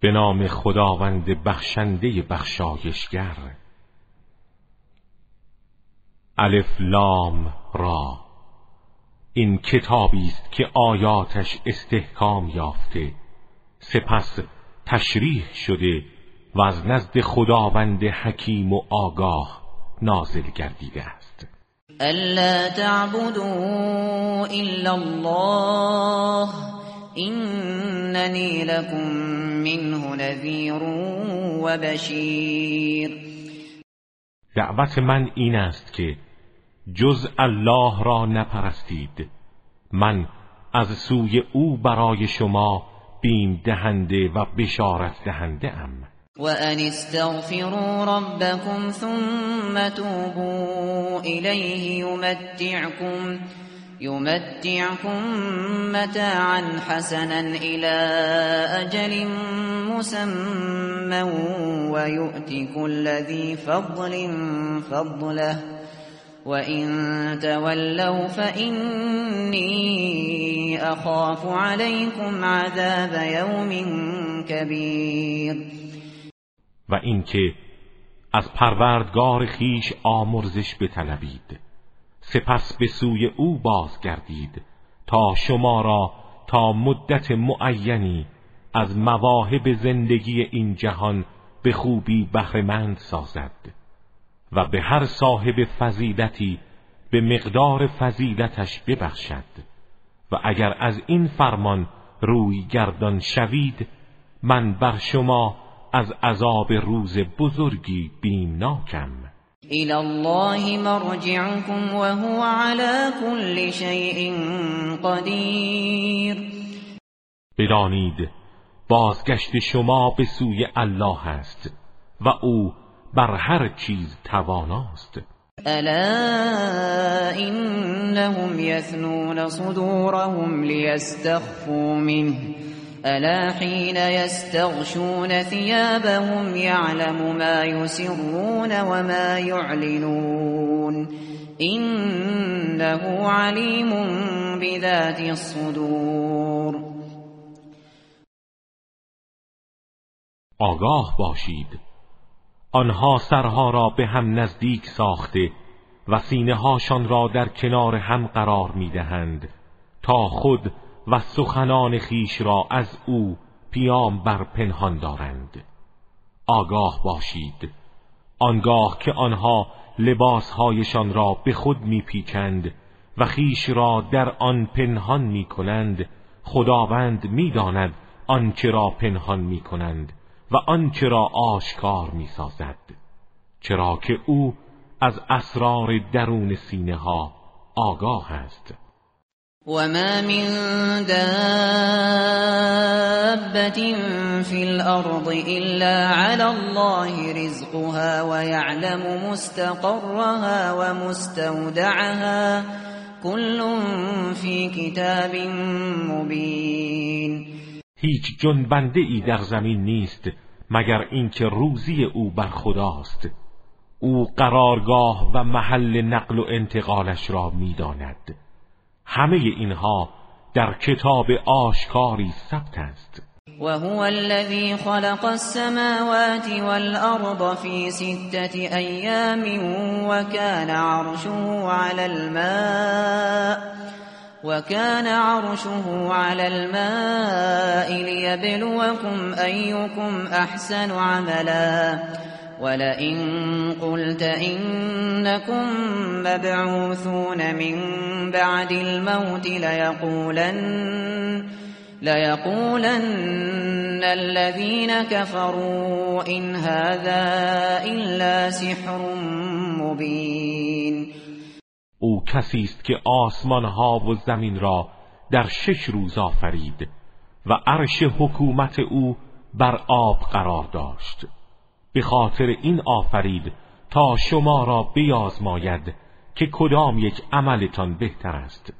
به نام خداوند بخشنده بخشایشگر. الف لام را. این کتابی است که آیاتش استحکام یافته. سپس تشریح شده و از نزد خداوند حکیم و آگاه نازل گردیده است. الا تعبدوا الا الله. اننی لكم منه نذیر و بشیر دعوت من این است که جز الله را نپرستید. من از سوی او برای شما بیم دهنده و بشارت دهنده ام. و ان استغفروا ربكم ثم توبوا الیه یمتعكم يمتعكم متاعا حسنا إلى أجل مسمى ويؤتي كل ذي فضل فضله. وإن تولوا فإني أخاف عليكم عذاب يوم كبير. و اینکه از پروردگار خیش آمرزش بطلبید. سپس به سوی او بازگردید تا شما را تا مدت معینی از مواهب زندگی این جهان به خوبی بهرهمند سازد و به هر صاحب فضیلتی به مقدار فضیلتش ببخشد و اگر از این فرمان روی گردان شوید من بر شما از عذاب روز بزرگی بیمناکم. الى الله مرجعكم وهو على كل شيء قدیر بدانید بازگشت شما به سوی الله است و او بر هر چیز تواناست. الا انهم يثنون صدورهم ليستخفوا منه. الا حين يستغشون ثيابهم يعلم ما يسرون وما يعلنون انه عليم بذات الصدور. آگاه باشید. آنها سرها را به هم نزدیک ساخته و سینه هاشان را در کنار هم قرار می‌دهند تا خود و سخنان خیش را از او پیام بر پنهان دارند. آگاه باشید. آنگاه که آنها لباسهایشان را به خود میپیچند و خیش را در آن پنهان می‌کنند خداوند می‌داند آنچه را پنهان می‌کنند و آنچه را آشکار می‌سازد. چرا که او از اسرار درون سینه ها آگاه است. وما من دابة في الأرض إلا على الله رزقها ويعلم مستقرها ومستودعها كل في كتاب مبين هیچ جنبنده ای در زمین نیست مگر اینکه روزی او بر خداست. او قرارگاه و محل نقل و انتقالش را می‌داند. همه اینها در کتاب آشکاری ثبت است. وهو الذي خلق السماوات والأرض في ستة أيام وكان عرشه على الماء وكان عرشه على الماء ليبلوكم أيكم أحسن عملا. ولئن قلت إنكم مبعوثون من بعد الموت ليقولن ليقولن الذين كفروا إن هذا إلا سحر مبين. او کسی است که آسمان ها و زمین را در شش روز آفرید و عرش حکومت او بر آب قرار داشت. به خاطر این آفرید تا شما را بیازماید که کدام یک عملتان بهتر است.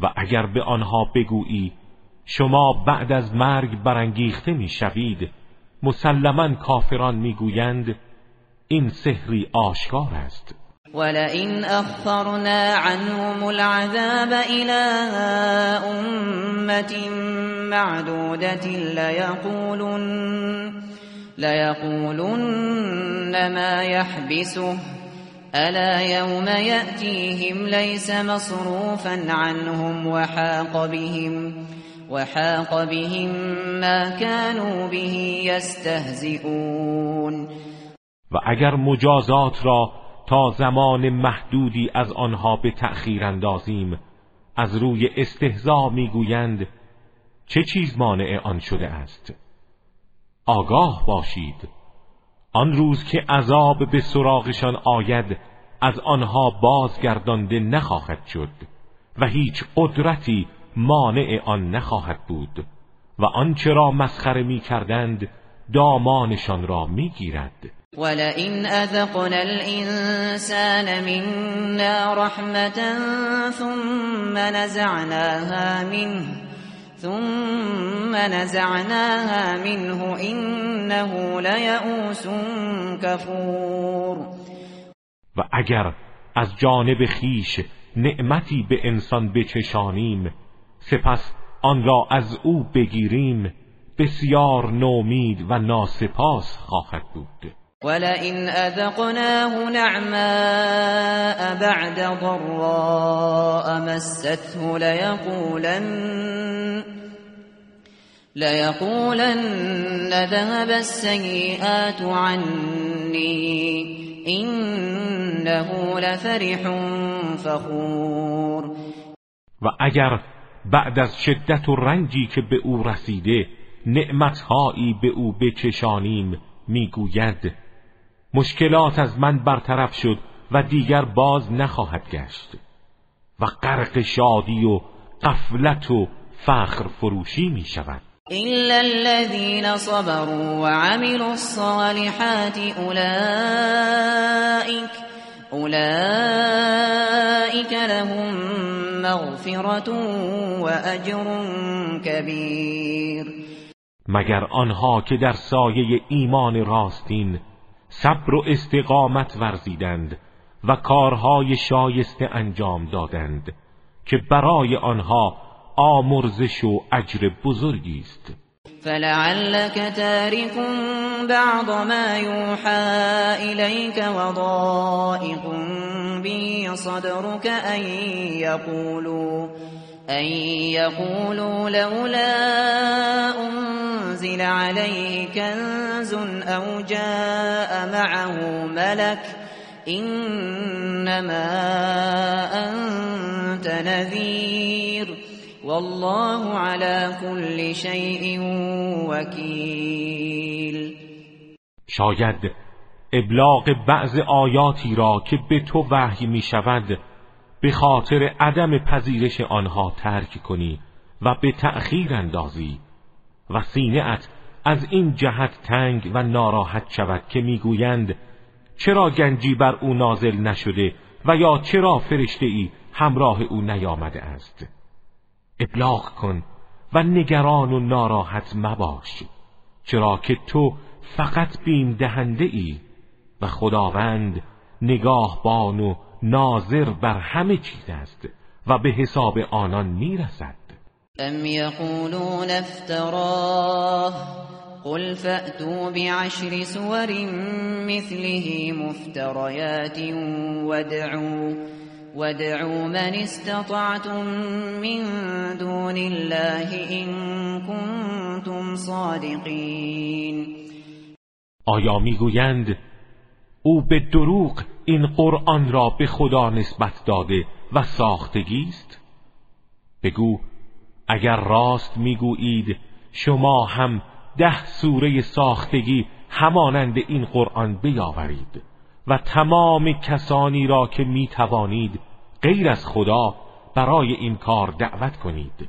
و اگر به آنها بگویی شما بعد از مرگ برانگیخته می‌شوید مسلما کافران می‌گویند این سحری آشکار است. ولئن اخرنا عنهم العذاب الى امه معدوده ليقولن ليقولن ما يحبسه. الا يوم ياتيهم ليس مصروفا عنهم وحاق بهم وحاق بهم ما كانوا به يستهزئون. و اگر مجازات را تا زمان محدودی از آنها به تأخیر اندازیم از روی استهزا می‌گویند چه چیز مانع آن شده است؟ آگاه باشید. آن روز که عذاب به سراغشان آید از آنها بازگردانده نخواهد شد و هیچ قدرتی مانع آن نخواهد بود و آنچه را مسخره می کردند دامانشان را می گیرد ولئن اذقنا الانسان منا رحمة ثم نزعناها منه ثم نزعناها منه انه لیئوس کفور و اگر از جانب خیش نعمتی به انسان بچشانیم سپس آن را از او بگیریم بسیار نومید و ناسپاس خواهد بود. ولئن اذقناه نعماء بعد ضراء مسته ليقولن ليقولن ذهب السيئات عني إنه لفرح فخور و اگر بعد از شدت و رنجی که به أو رسیده نعمتهایی به أو بچشانیم میگوید مشکلات از من برطرف شد و دیگر باز نخواهد گشت و غرق شادی و قفلت و فخر فروشی می شود. إلا الذين صبروا وعملوا الصالحات أولئك أولئك لهم مغفرة وأجر كبير. مگر آنها که در سایه ایمان راستین صبر و استقامت ورزیدند و کارهای شایسته انجام دادند که برای آنها آمرزش و اجر بزرگی است. فلعلك تارك بعض ما يوحى إليك وضائق به صدرك أن يقولوا أن يقولوا لولا أنزل عليه كنز أو جاء معه ملك إنما أنت نذير والله على كل شيء وكيل. شاید ابلاغ بعض آیاتی را که به تو وحی می شود به خاطر عدم پذیرش آنها ترک کنی و به تأخیر اندازی و سینه از این جهت تنگ و ناراحت شود که می‌گویند چرا گنجی بر او نازل نشده و یا چرا فرشته ای همراه او نیامده است؟ ابلاغ کن و نگران و ناراحت مباش چرا که تو فقط بیم دهنده ای و خداوند نگاهبان و ناظر بر همه چیز است و به حساب آنان می‌رسد. ام یقولون افتراه؟ قل فأتوا بعشر سور مثله مفتريات وادعوا وادعوا من استطعتم من دون الله إن كنتم صادقین آیا می‌گویند او به دروغ این قرآن را به خدا نسبت داده و ساختگی است؟ بگو اگر راست می‌گویید شما هم ده سوره ساختگی همانند این قرآن بیاورید و تمام کسانی را که می توانید غیر از خدا برای این کار دعوت کنید.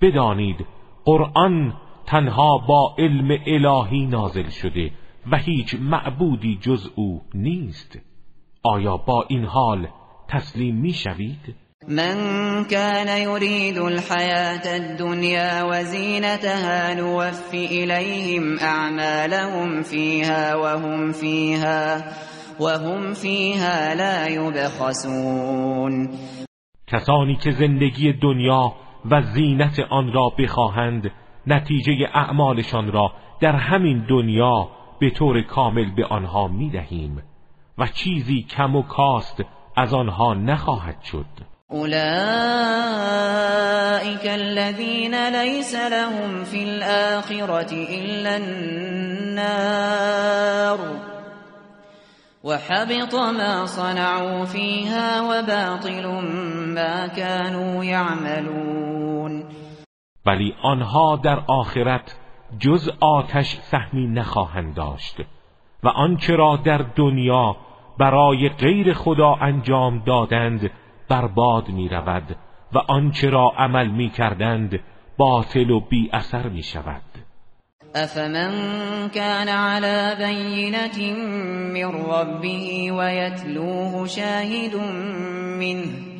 بدانید قرآن تنها با علم الهی نازل شده و هیچ معبودی جز او نیست آیا با این حال تسلیم می شوید؟ من كان يريد الحياة الدنيا وزينتها نوفي إليهم أعمالهم فيها وهم فيها وهم فيها لا يبخسون کسانی که زندگی دنیا و زینت آن را بخواهند نتیجه اعمالشان را در همین دنیا به طور کامل به آنها می دهیم و چیزی کم و کاست از آنها نخواهد شد. اولئك الذين ليس لهم في الآخرة إلا النار وحبط ما صنعوا فيها وباطل ما كانوا يعملون ولی آنها در آخرت جز آتش سهمی نخواهند داشت و آنچه را در دنیا برای غیر خدا انجام دادند برباد می رود و آنچه را عمل می کردند باطل و بی اثر می شود افمن كان على بینت من ربه ويتلوه شاهد منه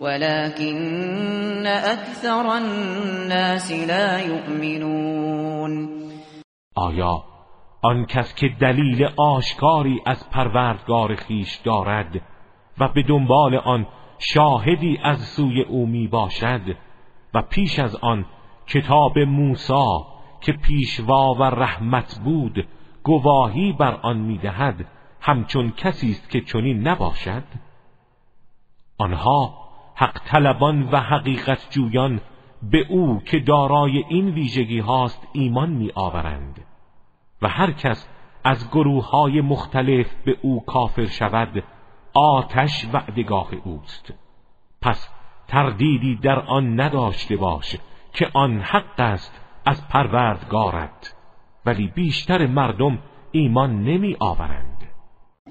ولكن أكثر الناس لا يؤمنون. آیا آن کس که دلیل آشکاری از پروردگار خیش دارد و به دنبال آن شاهدی از سوی او می باشد و پیش از آن کتاب موسی که پیشوا و رحمت بود گواهی بر آن می‌دهد همچون کسی است که چنین نباشد؟ آنها حق طلبان و حقیقت جویان به او که دارای این ویژگی هاست ایمان می آورند. و هر کس از گروه های مختلف به او کافر شود آتش وعدگاه اوست. پس تردیدی در آن نداشته باش که آن حق است از پروردگارت ولی بیشتر مردم ایمان نمی آورند.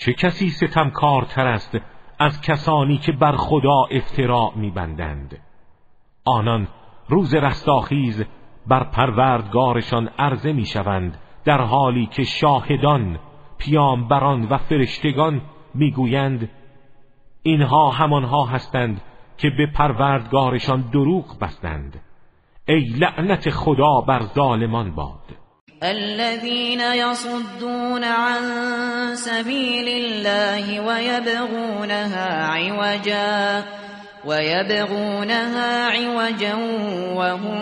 چه کسی ستمکارتر است از کسانی که بر خدا افترا میبندند؟ آنان روز رستاخیز بر پروردگارشان عرضه می‌شوند در حالی که شاهدان پیامبران و فرشتگان می‌گویند اینها همانها هستند که به پروردگارشان دروغ بستند. ای لعنت خدا بر ظالمان باد! الذين يصدون عن سبيل الله ويبغونها عوجا ويبغونها عوجا وهم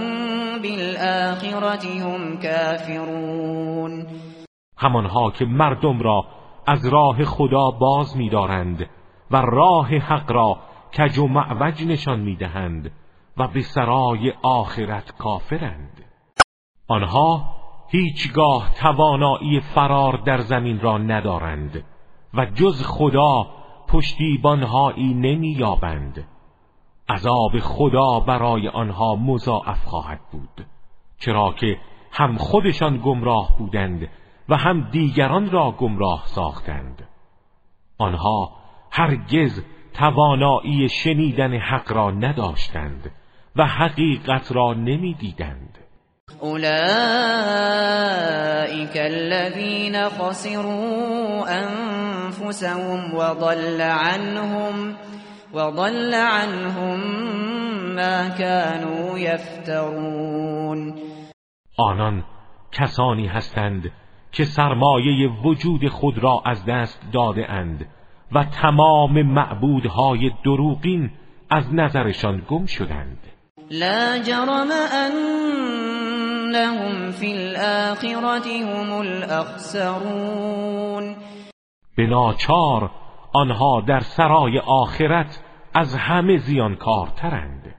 بالآخرة هم كافرون. همانها که مردم را از راه خدا باز می‌دارند و راه حق را کج و معوج نشان می‌دهند و به سرای آخرت کافرند. آنها هیچگاه توانایی فرار در زمین را ندارند و جز خدا پشتیبانهایی نمییابند. عذاب خدا برای آنها مضاعف خواهد بود چرا که هم خودشان گمراه بودند و هم دیگران را گمراه ساختند. آنها هرگز توانایی شنیدن حق را نداشتند و حقیقت را نمی‌دیدند. اولئك الذين خسروا انفسهم وضل عنهم وضل عنهم ما كانوا يفترون. آنان کسانی هستند که سرمایه وجود خود را از دست داده اند و تمام معبودهای دروغین از نظرشان گم شدند. لا جرم انهم فی الاخرة هم الاخسرون بناچار آنها در سرای آخرت از همه زیانکارترند.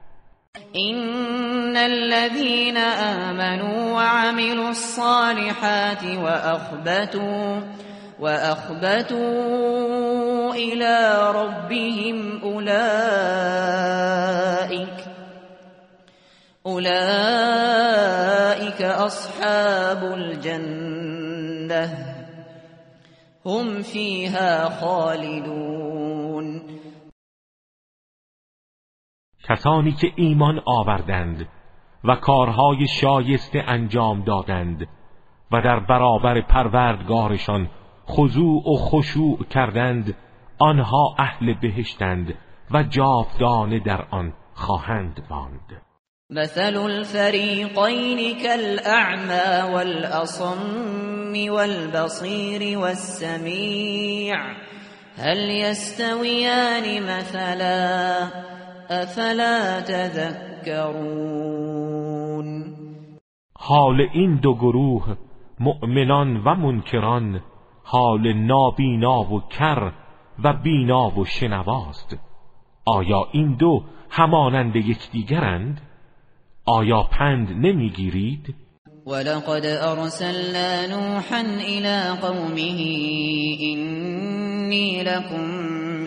ان الذين آمنوا وعملوا الصالحات واخبتوا واخبتوا الى ربهم اولئك اولئك اصحاب الجنه هم فيها خالدون. کسانی که ایمان آوردند و کارهای شایسته انجام دادند و در برابر پروردگارشان خضوع و خشوع کردند آنها اهل بهشتند و جاودانه در آن خواهند ماند. مثل الفريقين كالأعمى والأصم والبصير والسميع هل يستويان مثلا افلا تذكرون حال این دو گروه مؤمنان و منکران حال نابینا و کر و بینا و شنواست. آیا این دو همانند یکدیگرند؟ آیا پند نمی‌گیرید؟ ولقد ارسلنا نوحا الى قومه انی لكم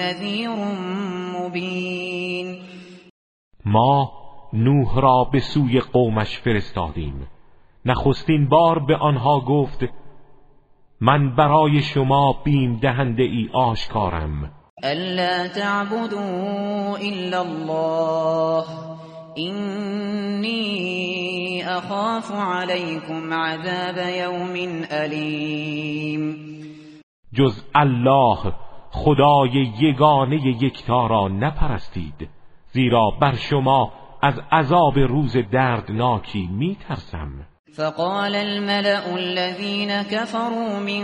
نذیر مبین ما نوح را به سوی قومش فرستادیم. نخستین بار به آنها گفت من برای شما بیم دهنده ای آشکارم. الا تعبدوا الا الله. اینی اخاف علیکم عذاب یوم علیم جز الله خدای یگانه یکتا را نپرستید. زیرا بر شما از عذاب روز دردناکی میترسم. فقال الملأ الذين كفروا من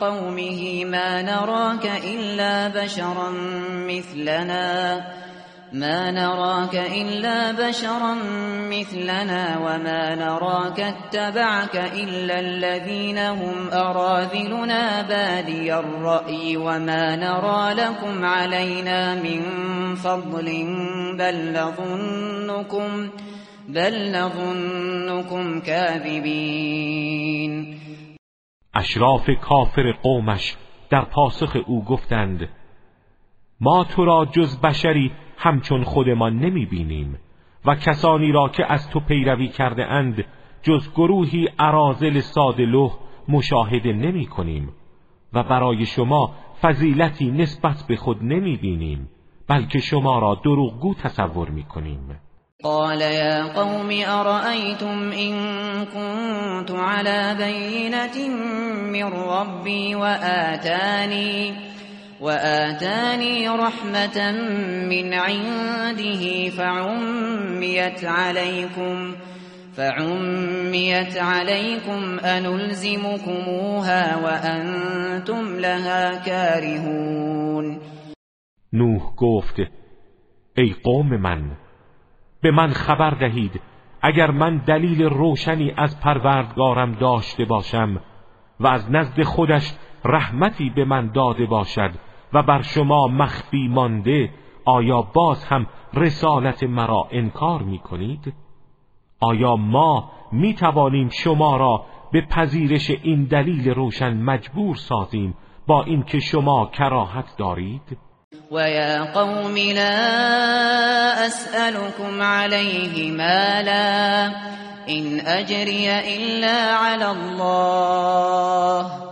قومه ما نراك إلا بشرا مثلنا. ما نراك إلا بشرا مثلنا وما نراك اتبعك إلا الذين هم أراذلنا بادي الرأي وما نرى لكم علينا من فضل بل نظنكم بل نظنكم كاذبين. اشراف کافر قومش در پاسخ او گفتند ما تو را جز بشری همچون خودمان نمی بینیم و کسانی را که از تو پیروی کرده اند جز گروهی عرازل سادلوه مشاهده نمی کنیم و برای شما فضیلتی نسبت به خود نمی بینیم بلکه شما را دروغگو تصور می کنیم قال يا قوم أرأيتم إن كنت على بينة من ربي وآتاني وآتاني رحمة من عنده فعميت عليكم فعميت عليكم أنلزمكموها وأنتم لها كارهون. نوح گفت ای قوم من به من خبر دهید اگر من دلیل روشنی از پروردگارم داشته باشم و از نزد خودش رحمتی به من داده باشد و بر شما مخفی مانده آیا باز هم رسالت مرا انکار می کنید؟ آیا ما می توانیم شما را به پذیرش این دلیل روشن مجبور سازیم با اینکه شما کراهت دارید؟ و یا قوم لا اسألكم علیه مالا إن أجري إلا على الله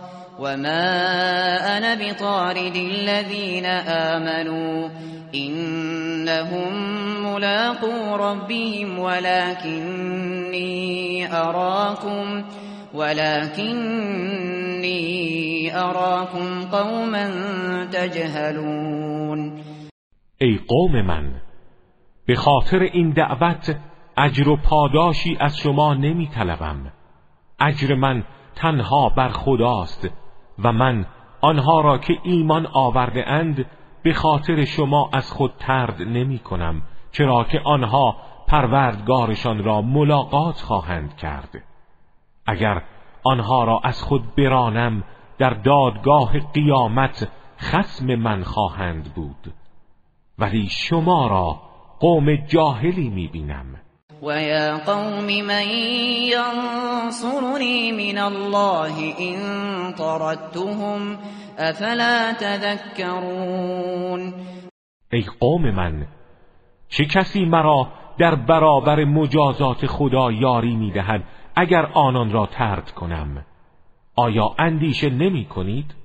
وما أنا بطارد الذين آمنوا إنهم ملاقو ربهم ولكني أراكم ولكني أراكم قوما تجهلون ای قوم من به خاطر این دعوت اجر و پاداشی از شما نمی طلبم اجر من تنها بر خداست. و من آنها را که ایمان آورده اند به خاطر شما از خود ترد نمی کنم چرا که آنها پروردگارشان را ملاقات خواهند کرد. اگر آنها را از خود برانم در دادگاه قیامت خسم من خواهند بود. ولی شما را قوم جاهلی می‌بینم ويا قوم من ينصرني من الله إن طردتهم افلا تذكرون ای قوم من چه کسی مرا در برابر مجازات خدا یاری می‌دهد اگر آنان را ترد کنم آیا اندیشه نمی کنید؟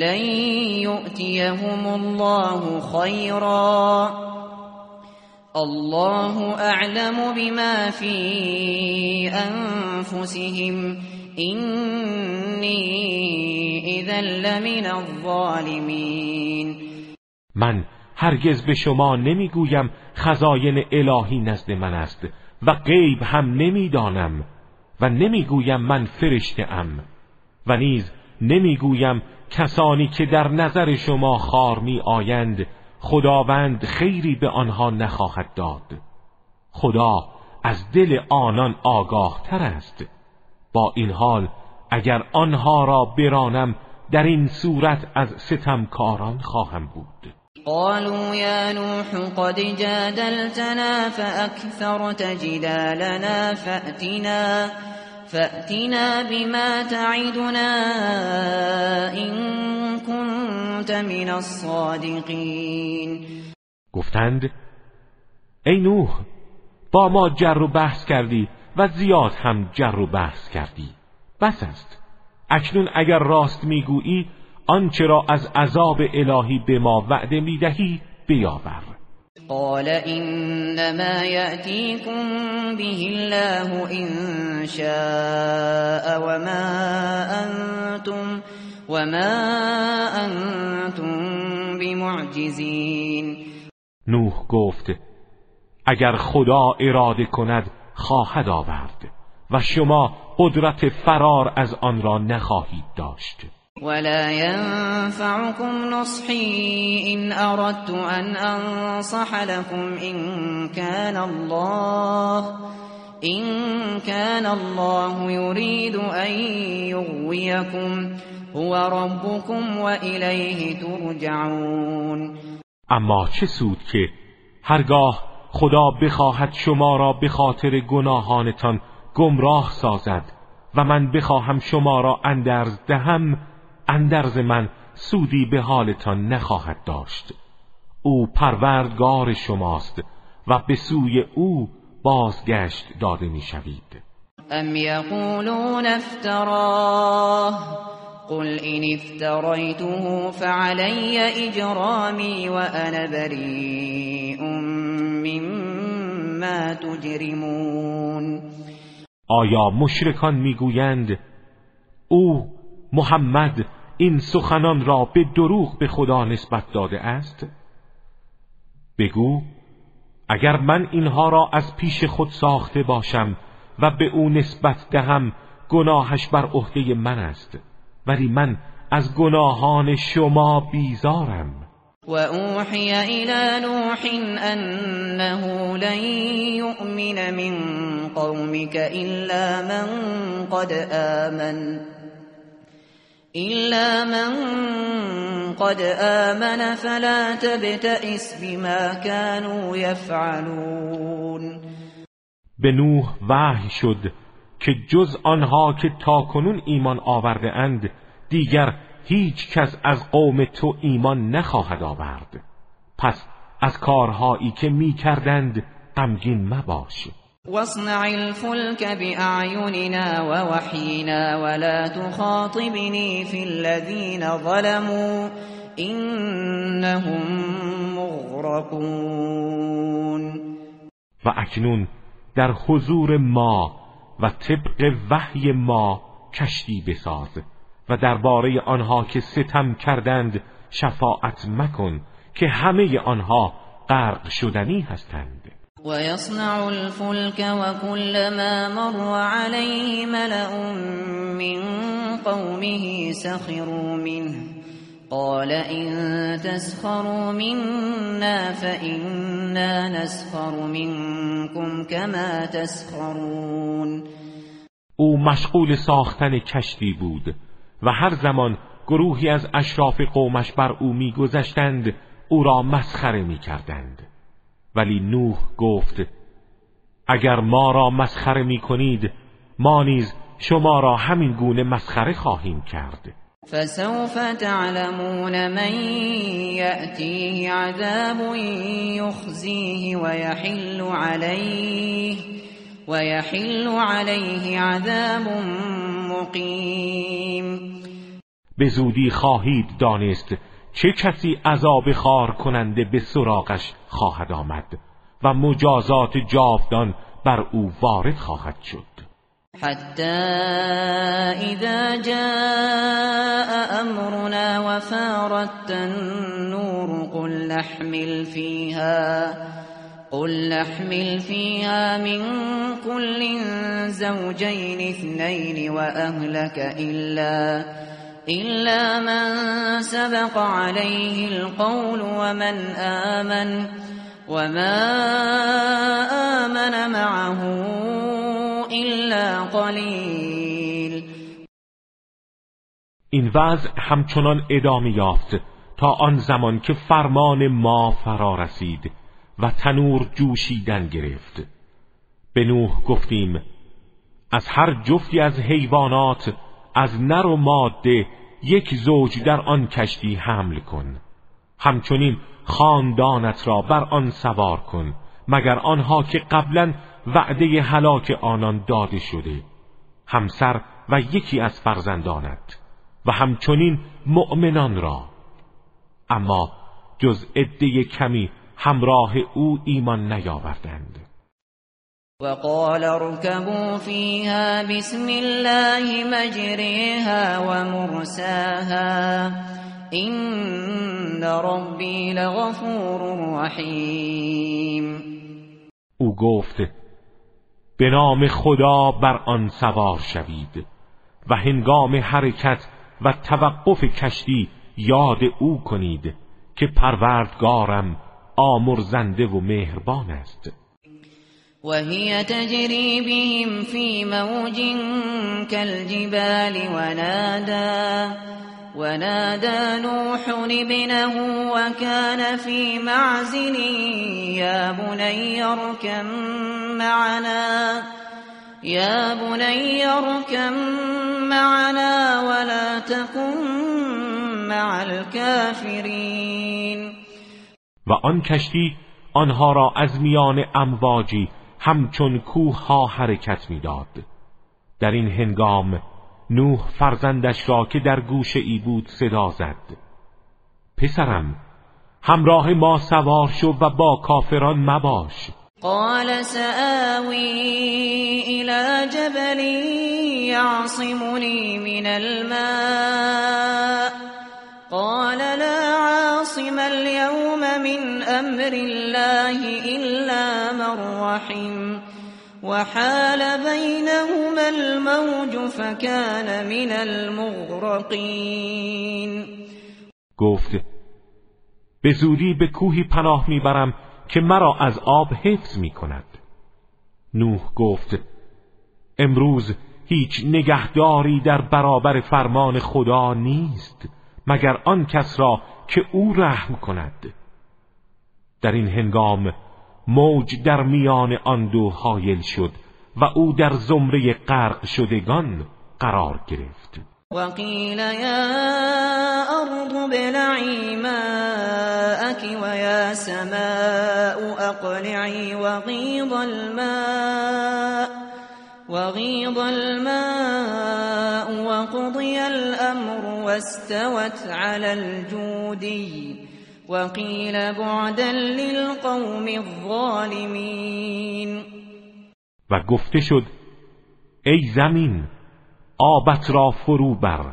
لن يؤتيهم الله خيرا. الله اعلم بما في انفسهم اینی اذا لمن الظالمین من هرگز به شما نمی‌گویم خزاین الهی نزد من است و غیب هم نمی‌دانم و نمی‌گویم من فرشته ام و نیز نمی‌گویم کسانی که در نظر شما خار می آیند خداوند خیری به آنها نخواهد داد. خدا از دل آنان آگاه تر است. با این حال اگر آنها را برانم در این صورت از ستمکاران خواهم بود. قالوا یا نوح قد جادلتنا فأكثرت جدالنا فأتنا فأتنا بما تعدنا إن كنت من الصادقین گفتند ای نوح با ما جر و بحث کردی و زیاد هم جر و بحث کردی. بس است. اکنون اگر راست می‌گویی آنچه را از عذاب الهی به ما وعده می‌دهی بیاور. قال انما یأتیکم به الله ان شاء وما انتم وما انتم بمعجزین نوح گفت اگر خدا اراده کند خواهد آورد و شما قدرت فرار از آن را نخواهید داشت. ولا ينفعكم نصحي إن أردت أن أنصح لكم إن كان الله إن كان الله يريد أن يغويكم هو ربكم وإليه ترجعون اما چه سود که هرگاه خدا بخواهد شما را به خاطر گناهانتان گمراه سازد و من بخواهم شما را اندرز دهم اندرز من سودی به حالتان نخواهد داشت. او پروردگار شماست و به سوی او بازگشت داده می‌شوید. ام یقولون افتراه قل این افتریته فعلی اجرامی و انا بریء مما تجرمون. آیا مشرکان می‌گویند او محمد این سخنان را به دروغ به خدا نسبت داده است؟ بگو اگر من اینها را از پیش خود ساخته باشم و به او نسبت دهم گناهش بر عهده من است. ولی من از گناهان شما بیزارم. وأوحي إلى نوح أنه لن يؤمن من قومك إلا من قد آمن. إلا من قد آمن فلا تبتئس بما كانوا يفعلون به نوح وحی شد که جز آنها که تاکنون ایمان آورده اند دیگر هیچ کس از قوم تو ایمان نخواهد آورد. پس از کارهایی که می کردند غمگین مباش. واصنع الفلك بأعيننا ووحينا ولا تخاطبني في الذين ظلموا إنهم مغرقون. و اکنون در حضور ما و طبق وحی ما کشتی بساز و درباره آنها که ستم کردند شفاعت مکن که همه آنها غرق شدنی هستند. ويصنع الفلك وكلما مر عليه ملأ من قومه سخروا منه. قال إن تسخروا منا فإنا نسخر منكم كما تسخرون. او مشغول ساختن کشتی بود و هر زمان گروهی از اشراف قومش بر او میگذشتند او را مسخره می‌کردند. ولی نوح گفت اگر ما را مسخره می کنید ما نیز شما را همین گونه مسخره خواهیم کرد. فسوف تعلمون من یأتیه عذاب یخزیه ویحل علیه ویحل علیه عذاب مقیم. به زودی خواهید دانست چه کسی عذاب خار کننده به سراغش خواهد آمد و مجازات جاودان بر او وارد خواهد شد. حتی اذا جاء امرنا وفارت النور قل نحمل فيها قل نحمل فيها من كل زوجين اثنين وأهلك إلا إلا من سبق عليه القول ومن آمن وما آمن معه إلا قلیل این وضع همچنان ادامه یافت تا آن زمان که فرمان ما فرا رسید و تنور جوشیدن گرفت. به نوح گفتیم از هر جفتی از حیوانات از نر و ماده یک زوج در آن کشتی حمل کن. همچنین خاندانت را بر آن سوار کن مگر آنها که قبلا وعده هلاک آنان داده شده همسر و یکی از فرزندانت و همچنین مؤمنان را. اما جز عده کمی همراه او ایمان نیاوردند. وقال اركبوا فيها بسم الله مجريها ومرساها. إن ربي لغفور رحیم او گفت به نام خدا بر آن سوار شوید و هنگام حرکت و توقف کشتی یاد او کنید که پروردگارم آمرزنده و مهربان است. وهي تجري بهم في موج كالجبال ونادى ونادى نوح ابنه وكان في معزل يا بني اركم معنا يا بني اركم معنا ولا تكن مع الكافرين. و آن کشتی آنها را از میان امواجی همچون کوه ها حرکت می‌داد. در این هنگام نوح فرزندش را که در گوشه ای بود صدا زد. پسرم همراه ما سوار شو و با کافران مباش. قال سآوی الى جبل یعصمنی من الماء. قال لا عاصم اليوم من امر الله الا من رحم وحال بينهما الموج فكان من المغرقين گفت به زودی به کوهی پناه می‌برم که مرا از آب حفظ می کند نوح گفت امروز هیچ نگهداری در برابر فرمان خدا نیست. مگر آن کس را که او رحم کند. در این هنگام موج در میان آن دو حایل شد و او در زمره غرق شدگان قرار گرفت. وقیل یا ارض بلعی ماءك ويا سماء اقلعی وغیض الماء. وغيض الماء وقضي الأمر واستوت على الجودي وقيل بعدا للقوم الظالمين. و گفته شد ای زمین آبت را فرو بر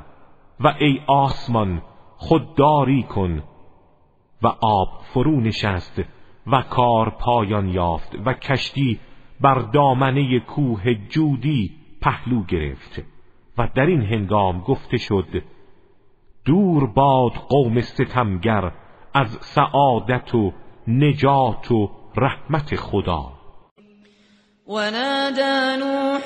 و ای آسمان خودداری کن و آب فرو نشست و کار پایان یافت و کشتی بر دامنه کوه جودی پهلو گرفت و در این هنگام گفته شد دور باد قوم ستمگر از سعادت و نجات و رحمت خدا. ونادى نوح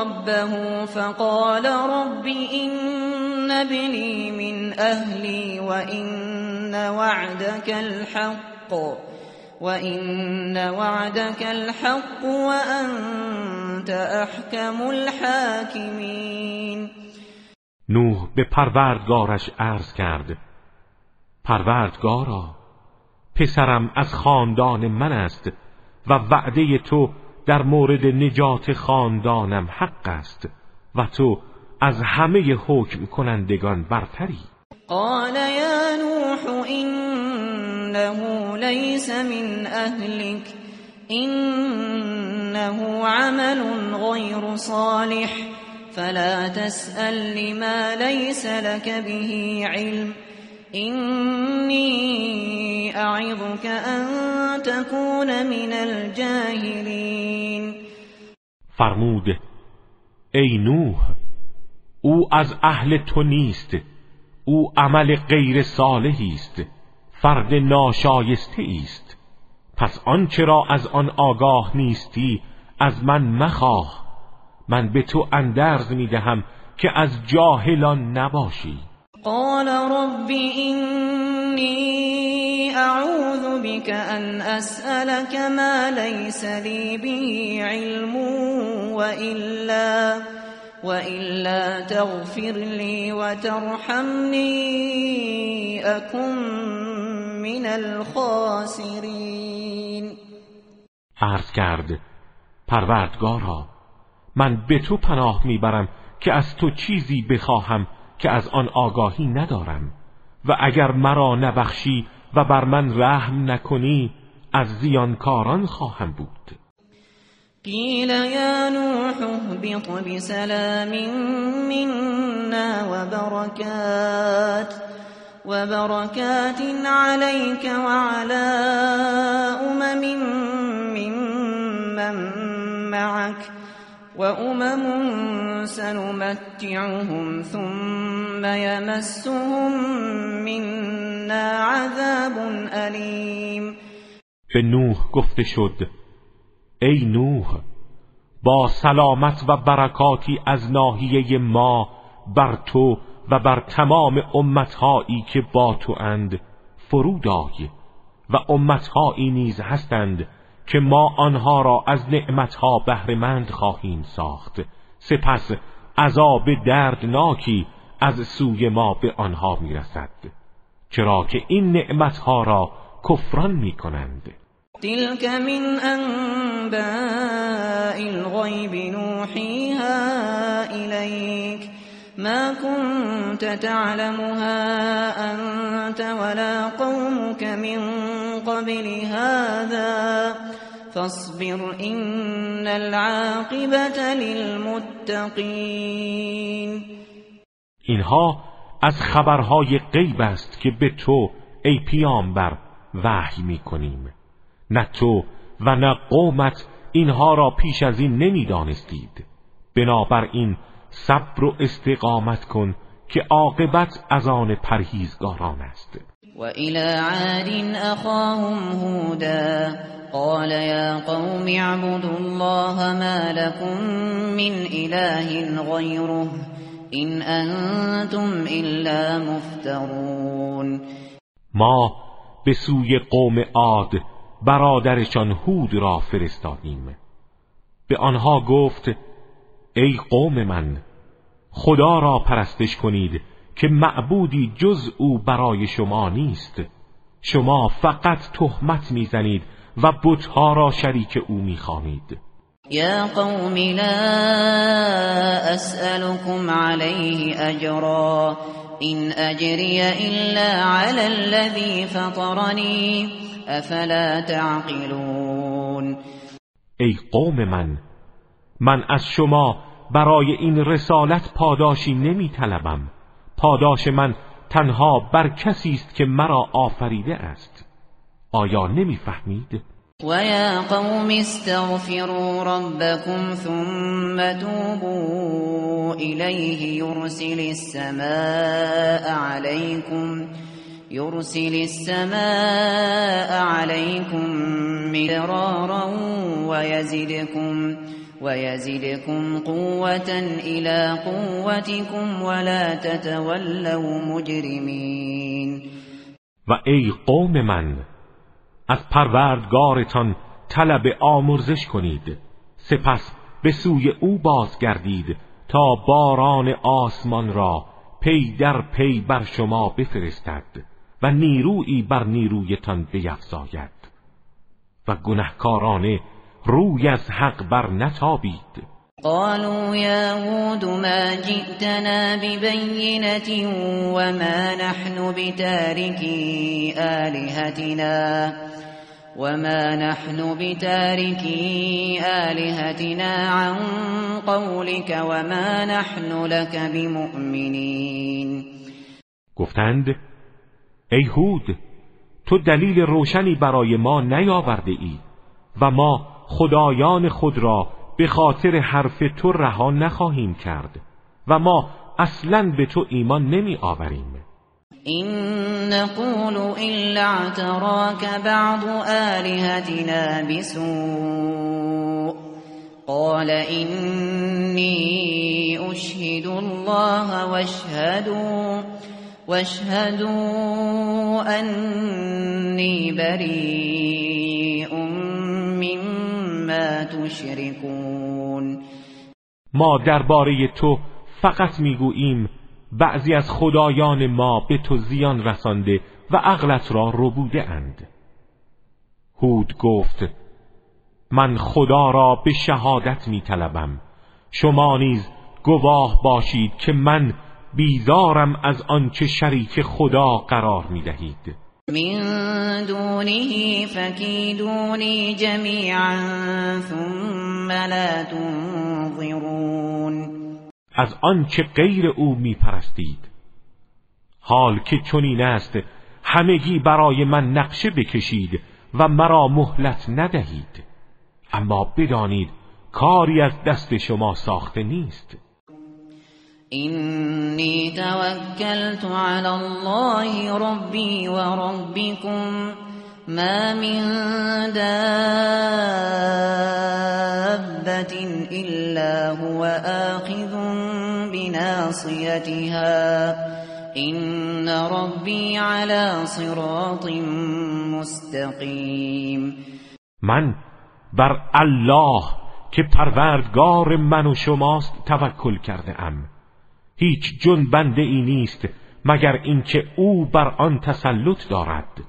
ربه فقال رب إن ابني من أهلي وإن وعدك الحق. وإن وعدك الحق وأنت أحكم الحاكمين. نوح به پروردگارش عرض کرد پروردگارا پسرم از خاندان من است و وعده تو در مورد نجات خاندانم حق است و تو از همه حکم کنندگان برتری. قال یا نوح انه ليس من اهلك انه عمل غیر صالح فلا تسأل لما ليس لك به علم اینی اعظك ان تكون من الجاهلین فرمود ای نوح أو از أهل تو نیست أو عمل غیر صالحی است. فرد ناشایسته است. پس آنچه را از آن آگاه نیستی از من مخواه. من به تو اندرز می‌دهم که از جاهلان نباشی. قال رب إني أعوذ بك أن أسألك ما ليس لي به علم وإلا وإلا تغفر لي وترحمني أكن من الخاسرين عرض کرد پروردگارا من به تو پناه می‌برم که از تو چیزی بخواهم که از آن آگاهی ندارم. و اگر مرا نبخشی و بر من رحم نکنی از زیانکاران خواهم بود. قیل یا نوح اهبط بسلام منا وبركات وبركات عليك وعلى أمم ممن معك وأمم سنمتعهم ثم يمسهم منا عذاب علیم به نوح گفته شد ای نوح با سلامت و برکاتی از ناحیه ما بر تو و بر تمام امتهایی که با تو اند فرود آی و امتهایی نیز هستند که ما آنها را از نعمتها بهرهمند خواهیم ساخت. سپس عذاب دردناکی از سوی ما به آنها می‌رسد چرا که این نعمتها را کفران می‌کنند. تلك من انباء الغیب نوحیها الیک. ما كنت تعلمها انت ولا قومك من قبل هذا فاصبر ان العاقبت للمتقین اینها از خبرهای غیب است که به تو ای پیامبر وحی می‌کنیم. نه تو و نه قومت اینها را پیش از این نمی‌دانستید. بنابراین صبر و استقامت کن که عاقبت از آن پرهیزگاران است. و الى عاد اخاهم هودا قال يا قوم اعبدوا الله ما لكم من اله غيره این انتم الا مفترون. ما به سوی قوم عاد برادرشان هود را فرستادیم. به آنها گفت ای قوم من خدا را پرستش کنید که معبودی جز او برای شما نیست. شما فقط تهمت می‌زنید و بتها را شریک او می‌خوانید. یا قوم لا اسألكم عليه اجرا این اجری الا على الذي فطرني افلا تعقلون. ای قوم من من از شما برای این رسالت پاداشی نمی طلبم پاداش من تنها بر کسی است که مرا آفریده است آیا نمی‌فهمید؟ و یا قوم استغفروا ربكم ثم توبوا الیه یرسل السماء علیکم يرسل السماء عليكم مدرارا ويزدكم ويزدكم قوة إلى قوتكم ولا تتولوا مجرمين و ای قوم من از پروردگارتان طلب آمرزش کنید. سپس به سوی او بازگردید تا باران آسمان را پی در پی بر شما بفرستد و نیرویی بر نیرویتان بیفزاید. و گنهکارانه روی از حق بر نتابید. قالوا يا هود ما جئتنا ببينة وما نحن بتاركي آلهتنا وما نحن بتاركي آلهتنا عن قولك وما نحن لك بمؤمنين گفتند ای هود تو دلیل روشنی برای ما نیاورده ای و ما خدایان خود را به خاطر حرف تو رها نخواهیم کرد و ما اصلا به تو ایمان نمی آوریم. این نقول الا اعتراك بعض آلهتنا بسوء. قال اینی اشهد الله واشهدوا واشهدوا انی بریء مما تشركون. ما درباره تو فقط می‌گوییم بعضی از خدایان ما به تو زیان رسانده و عقلت را ربوده اند. هود گفت من خدا را به شهادت می طلبم شما نیز گواه باشید که من بیزارم از آنچه شریک خدا قرار می دهید من دونه ثم لا تنظرون. از آنچه غیر او می پرستید حال که چنین است همگی برای من نقشه بکشید و مرا مهلت ندهید. اما بدانید کاری از دست شما ساخته نیست. إني توكلت على الله ربي وربكم ما من دابة إلا هو آخذ بناصيتها. إن ربي على صراط مستقيم. من بر الله که پروردگار من و شماست توکل کرده ام. هیچ جنبنده ای نیست مگر اینکه او بر آن تسلط دارد.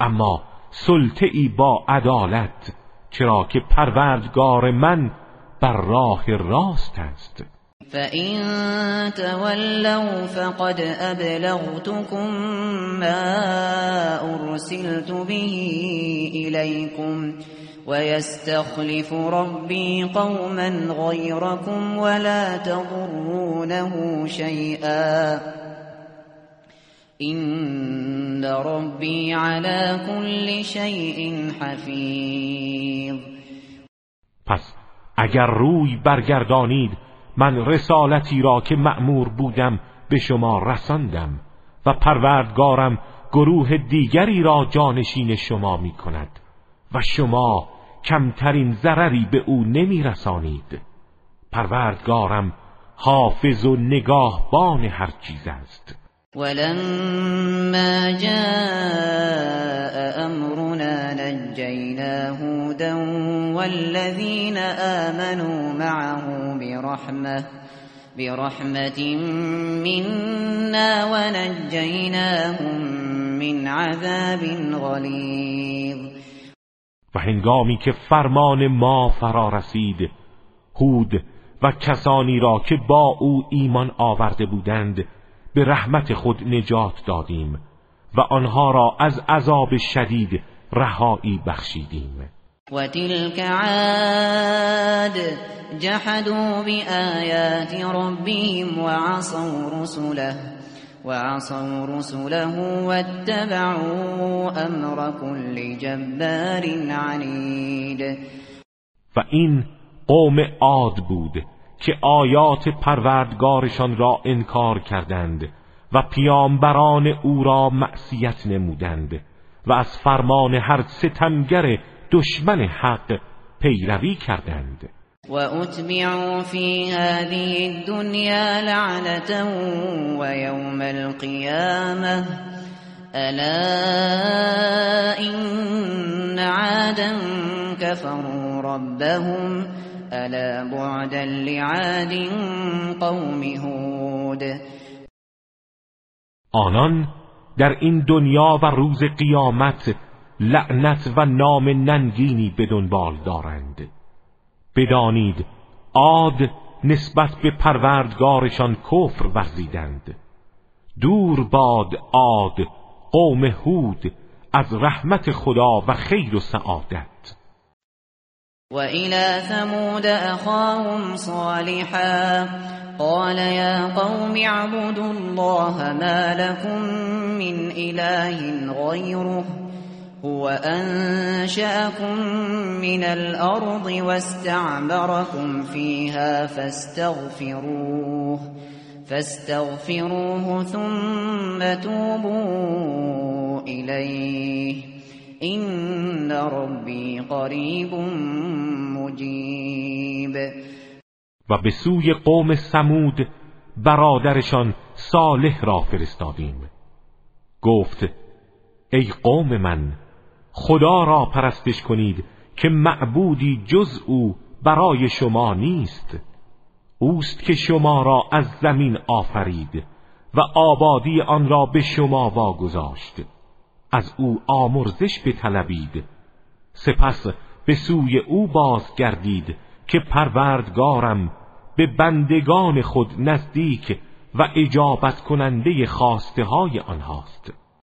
اما سلطه ای با عدالت چرا که پروردگار من بر راه راست است. فَإِن تَوَلَّوْا فَقَدْ أَبْلَغْتُكُم مَّا أُرْسِلْتُ بِهِ إِلَيْكُمْ ويستخلف ربي قوما غيركم ولا تضرونه شيئا. إن ربي على كل شيء حفیظ پس اگر روی برگردانید من رسالتی را که مأمور بودم به شما رساندم و پروردگارم گروه دیگری را جانشین شما می کند و شما کمترین ضرری به او نمیرسانید. پروردگارم حافظ و نگاهبان هر چیز است. ولما جاء امرنا نجينا هودا والذين آمنوا معه برحمه برحمة منا ونجيناهم من عذاب غلیظ و هنگامی که فرمان ما فرا رسید هود و کسانی را که با او ایمان آورده بودند به رحمت خود نجات دادیم و آنها را از عذاب شدید رهایی بخشیدیم. و تلك عاد جحدوا بآیات ربهم وعصوا رسله. وعصوا رسله واتبعوا امر كل جبار عنید و این قوم عاد بود که آیات پروردگارشان را انکار کردند و پیامبران او را معصیت نمودند و از فرمان هر ستمگر دشمن حق پیروی کردند. و اتبعوا فی هذه الدنیا لعنتا و یوم القیامه ألا این عادا كفروا ربهم. ألا بعدا لعاد قوم هود. آنان در این دنیا و روز قیامت لعنت و نام ننگینی به دنبال دارند. بدانید عاد نسبت به پروردگارشان کفر ورزیدند. دور باد عاد قوم هود از رحمت خدا و خیر و سعادت. وإلى ثمود أخاهم صالحا قال يا قوم اعبدوا الله ما لكم من إله غيره. هو أنشأكم من الأرض واستعمركم فيها فاستغفروه فاستغفروه ثم توبوا إليه. این ربی قریب مجیب و به سوی قوم سمود برادرشان صالح را فرستادیم. گفت ای قوم من خدا را پرستش کنید که معبودی جز او برای شما نیست. اوست که شما را از زمین آفرید و آبادی آن را به شما واگذاشت. از او آمرزش بطلبید. سپس به سوی او بازگردید که پروردگارم به بندگان خود نزدیک و اجابت کننده خواسته های آنهاست.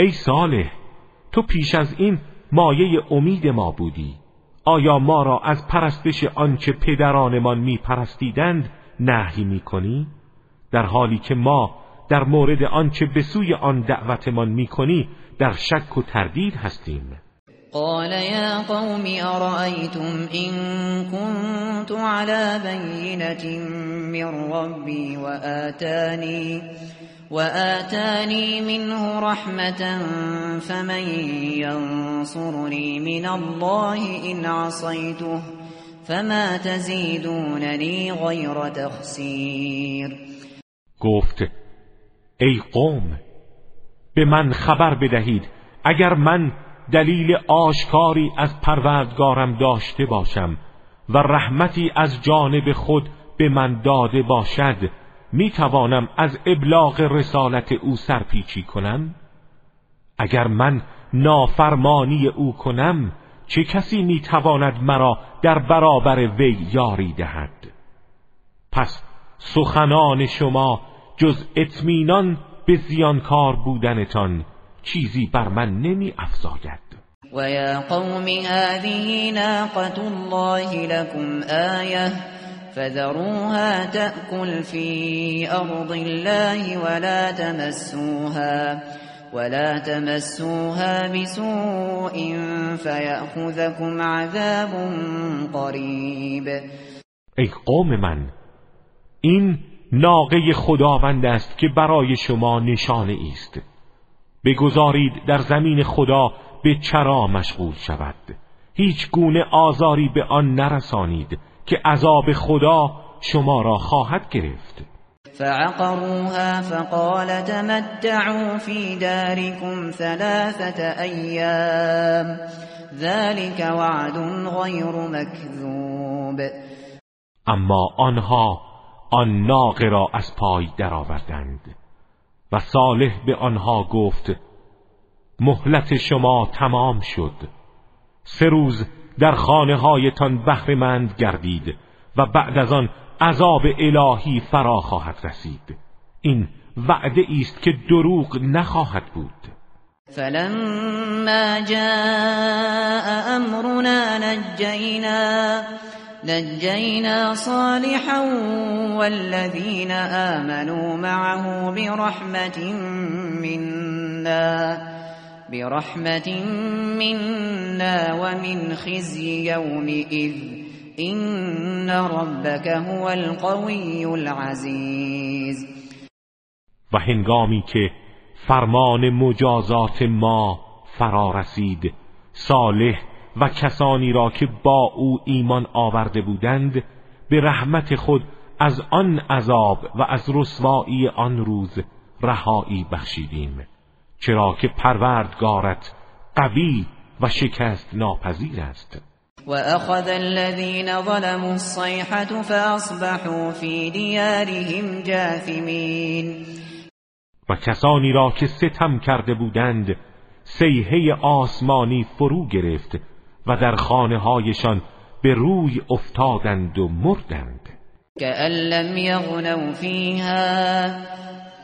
ای صالح تو پیش از این مایه امید ما بودی آیا ما را از پرستش آنچه پدرانمان می پرستیدند نهی می کنی؟ در حالی که ما در مورد آنچه به سوی آن دعوتمان می کنی در شک و تردید هستیم قال يا قوم أرأيتم إن كنت على بينة من ربي وآتاني وآتاني منه رحمة فمن ينصرني من الله إن عصيته فما تزيدونني غير تخسير. گفت ای قوم به من خبر بدهید اگر من دلیل آشکاری از پروردگارم داشته باشم و رحمتی از جانب خود به من داده باشد می توانم از ابلاغ رسالت او سرپیچی کنم؟ اگر من نافرمانی او کنم چه کسی می تواند مرا در برابر وی یاری دهد؟ پس سخنان شما جز اطمینان به زیانکار بودنتان چیزی بر من نمی افزاید ويا قوم هذه ناقة الله لكم آية فذروها تأكل في أرض الله ولا تمسوها ولا تمسوها بسوء فيأخذكم عذاب قریب ای قوم من این ناقه خداوند است که برای شما نشانه است بگذارید در زمین خدا به چرا مشغول شود. هیچ گونه آزاری به آن نرسانید. که عذاب خدا شما را خواهد گرفت. فعقروها فقال تمتعوا في داركم ثلاثة أيام ذلك وعد غیر مكذوب اما آنها آن ناقه را از پای درآوردند و صالح به آنها گفت مهلت شما تمام شد. سه روز در خانه هایتان بهرهمند گردید و بعد از آن عذاب الهی فرا خواهد رسید. این وعده است که دروغ نخواهد بود. فلما جاء امرنا نجینا نجینا صالحا والذین آمنوا معه برحمت منا. برحمت منا ومن خزي يومئذ. این ربك هو القوی العزیز و هنگامی که فرمان مجازات ما فرا رسید صالح و کسانی را که با او ایمان آورده بودند به رحمت خود از آن عذاب و از رسوایی آن روز رهایی بخشیدیم. چرا که پروردگارت قوی و شکست ناپذیر است. و اخذ الذين ظلموا الصيحة فاصبحوا في ديارهم جاثمين. و کسانی را که ستم کرده بودند سیحه آسمانی فرو گرفت و در خانه هایشان به روی افتادند و مردند. كأن لم يغنوا فيها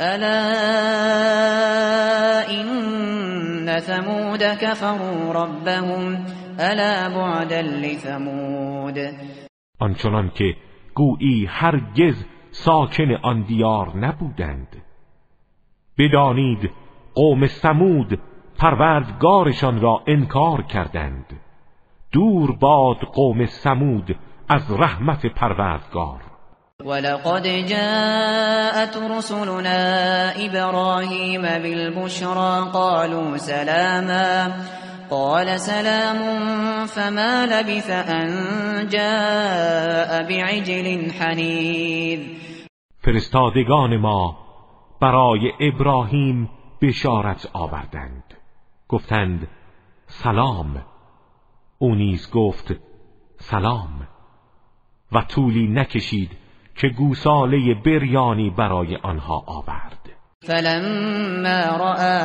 الا ثمود كفروا ربهم الا بعدا لثمود. آنچنان که گویی هرگز ساکن آن دیار نبودند. بدانید قوم سمود پروردگارشان را انکار کردند. دور باد قوم سمود از رحمت پروردگار. ولقد جاءت رسلنا إبراهيم بالبشرى قالوا سلاما قال سلام فما لبث أن جاء بعجل حنيذ. فرستادگان ما برای ابراهیم بشارت آوردند. گفتند سلام. او نیز گفت سلام. و طولی نکشید که گوساله بریانی برای آنها آورد. فلما رأى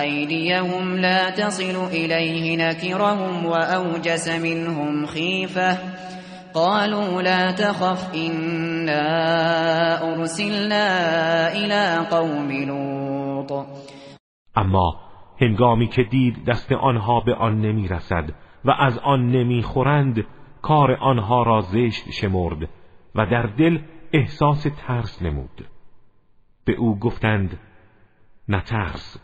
أيديهم لا تصل إليه نكرهم وأوجس منهم خيفة قالوا لا تخف إنا أرسلنا إلى قوم لوط. اما هنگامی که دید دست آنها به آن نمی رسد و از آن نمی خورند کار آنها را زشت شمرد. و در دل احساس ترس نمود. به او گفتند نترس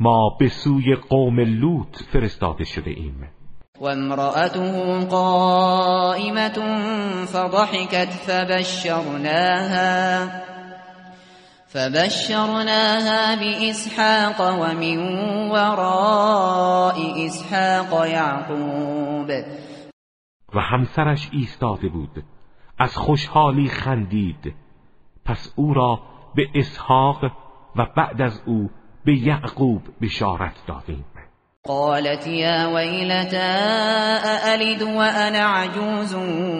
ما به سوی قوم لوط فرستاده شده ایم. و امرأته قائمة فضحكت فبشرناها فبشرناها بإسحاق ومن وراء إسحاق يعقوب و همسرش ایستاده بود. از خوشحالی خندید. پس او را به اسحاق و بعد از او به یعقوب بشارت دادیم. قالت یا ویلتا أألد وأنا عجوز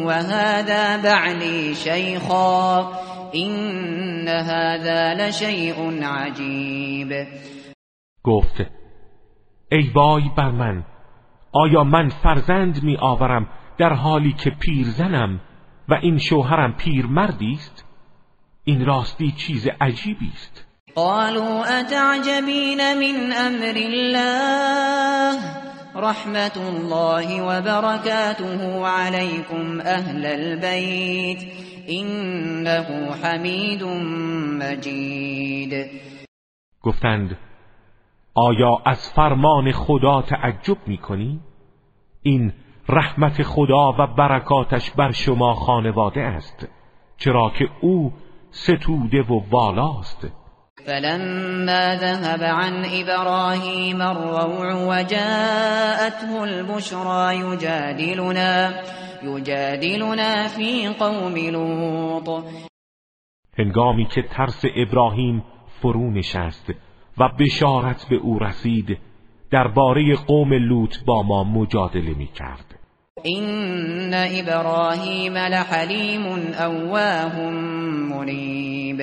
وهذا بعلی شیخا این هذا لشیء عجیب. گفت ای وای بر من آیا من فرزند می آورم در حالی که پیرزنم و این شوهرم پیرمردی است این راستی چیز عجیبی است. قالوا اتعجبین من امر الله؟ رحمت الله وبركاته عليكم اهل البيت انه حمید مجید گفتند آیا از فرمان خدا تعجب می‌کنی؟ این رحمت خدا و برکاتش بر شما خانواده است چرا که او ستوده و والاست. فلما ذهب عن ابراهیم الروع وجاءته البشرى يجادلنا يجادلنا في قوم لوط. هنگامی که ترس ابراهیم فرو نشست و بشارت به او رسید درباره قوم لوط با ما مجادله می کرد این ابراهیم لحلیم اواه منیب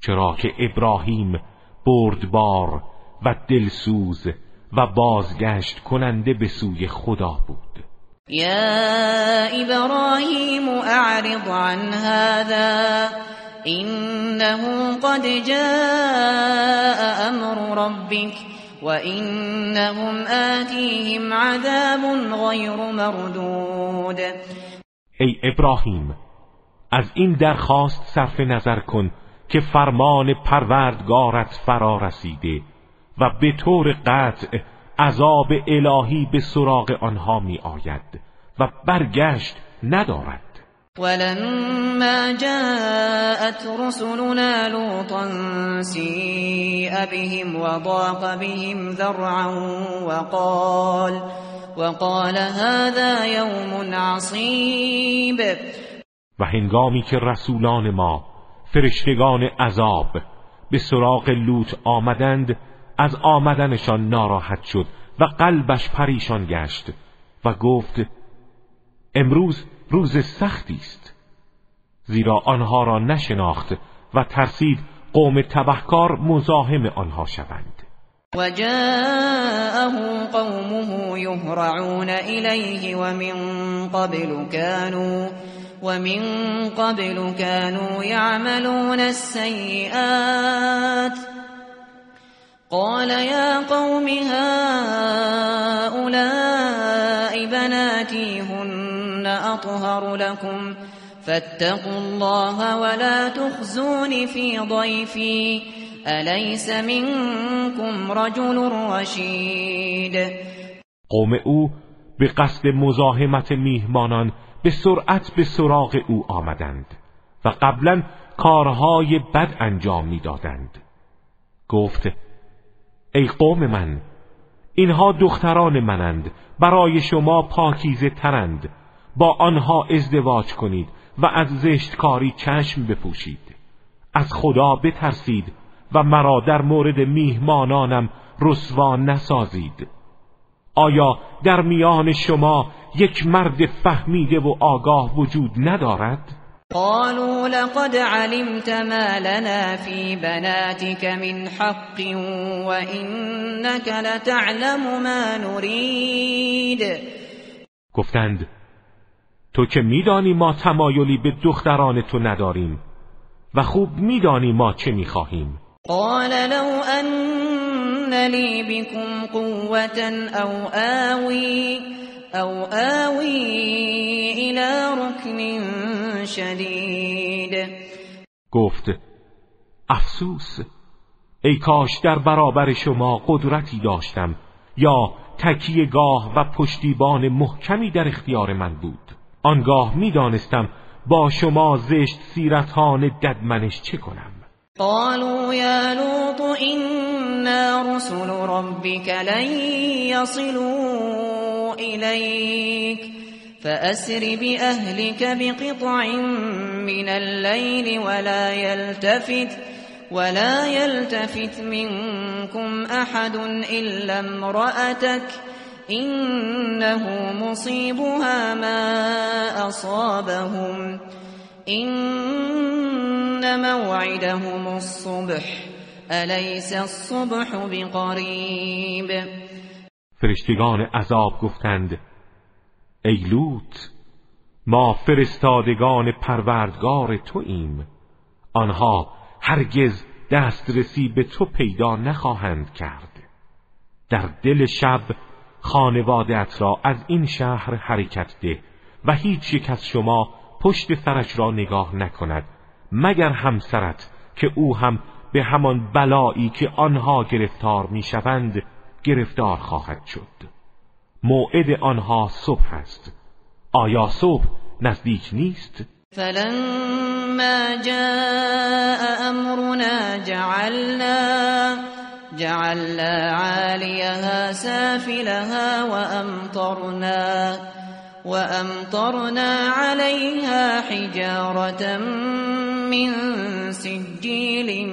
چرا که ابراهیم بردبار و دلسوز و بازگشت کننده به سوی خدا بود. یا ابراهیم اعرض عن هذا انه قد جاء امر ربك وانهم آتیهم عذاب غیر مردود. ای ابراهیم از این درخواست صرف نظر کن که فرمان پروردگارت فرا رسیده و به طور قطع عذاب الهی به سراغ آنها می آید و برگشت ندارد. ولما جاءت رسلنا لوطا سيء بهم وضاق بهم ذرعا وقال وقال هذا يوم عصيب. و هنگامی که رسولان ما فرشتگان عذاب به سراغ لوط آمدند از آمدنشان ناراحت شد و قلبش پریشان گشت و گفت امروز روز سختی است. زیرا آنها را نشناخت و ترسید قوم تبهکار مزاحم آنها شوند. و جاءه قومه یهرعون الیه و من قبل كانوا ومن قبل كانوا يعملون السيئات. قال يا قوم هؤلاء بناتي هن أطهر لكم فاتقوا الله ولا تخزون في ضيفي أليس منكم رجل رشید قوم او به قصد مزاحمت میهمانان به سرعت به سراغ او آمدند و قبلا کارهای بد انجام می‌دادند. گفت ای قوم من اینها دختران منند برای شما پاکیزه ترند با آنها ازدواج کنید و از زشتکاری چشم بپوشید. از خدا بترسید و مرا در مورد میهمانانم رسوا نسازید. آیا در میان شما یک مرد فهمیده و آگاه وجود ندارد؟ قالوا لقد علمت ما لنا في بناتك من حق وإنك لتعلم ما نريد. گفتند تو که میدانی ما تمایلی به دختران تو نداریم و خوب میدانی ما چه می‌خواهیم. قال لو ان لی بكم قوة او آوی او آوی الى رکن شدید گفت افسوس ای کاش در برابر شما قدرتی داشتم یا تکیه گاه و پشتیبان محکمی در اختیار من بود. آنگاه می‌دانستم با شما زشت سیرتان ددمنش چه کنم. قالوا یا لوط إنا رسل ربك لن يصلوا إليك. فأسر بأهلك بقطع من الليل ولا يلتفت ولا يلتفت منكم أحد إلا امرأتك. إنه مصيبها ما أصابهم. إن موعدهم الصبح أليس الصبح بقریب فرشتگان عذاب گفتند ای لوط ما فرستادگان پروردگار تو ایم آنها هرگز دسترسی به تو پیدا نخواهند کرد. در دل شب خانوادت را از این شهر حرکت ده و هیچ یک از شما پشت سرش را نگاه نکند مگر همسرت که او هم به همان بلایی که آنها گرفتار می‌شوند گرفتار خواهد شد موعد آنها صبح است آیا صبح نزدیک نیست؟ فلما جاء امرنا جعلنا جعلنا عاليها سافلها وأمطرنا وأمطرنا عليها حجارة من سجيل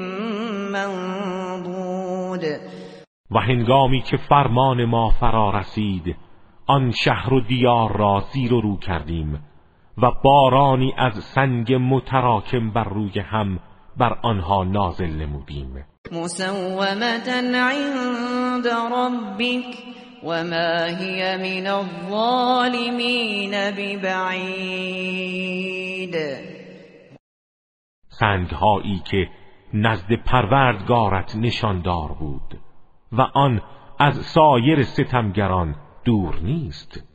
منضود. و هنگامی که فرمان ما فرا رسید آن شهر و دیار را زیر و رو کردیم و بارانی از سنگ متراکم بر روی هم بر آنها نازل نمودیم. مسومتا عند ربك وما هي من الظالمین ببعید سنگ هایی که نزد پروردگارت نشاندار بود و آن از سایر ستمگران دور نیست.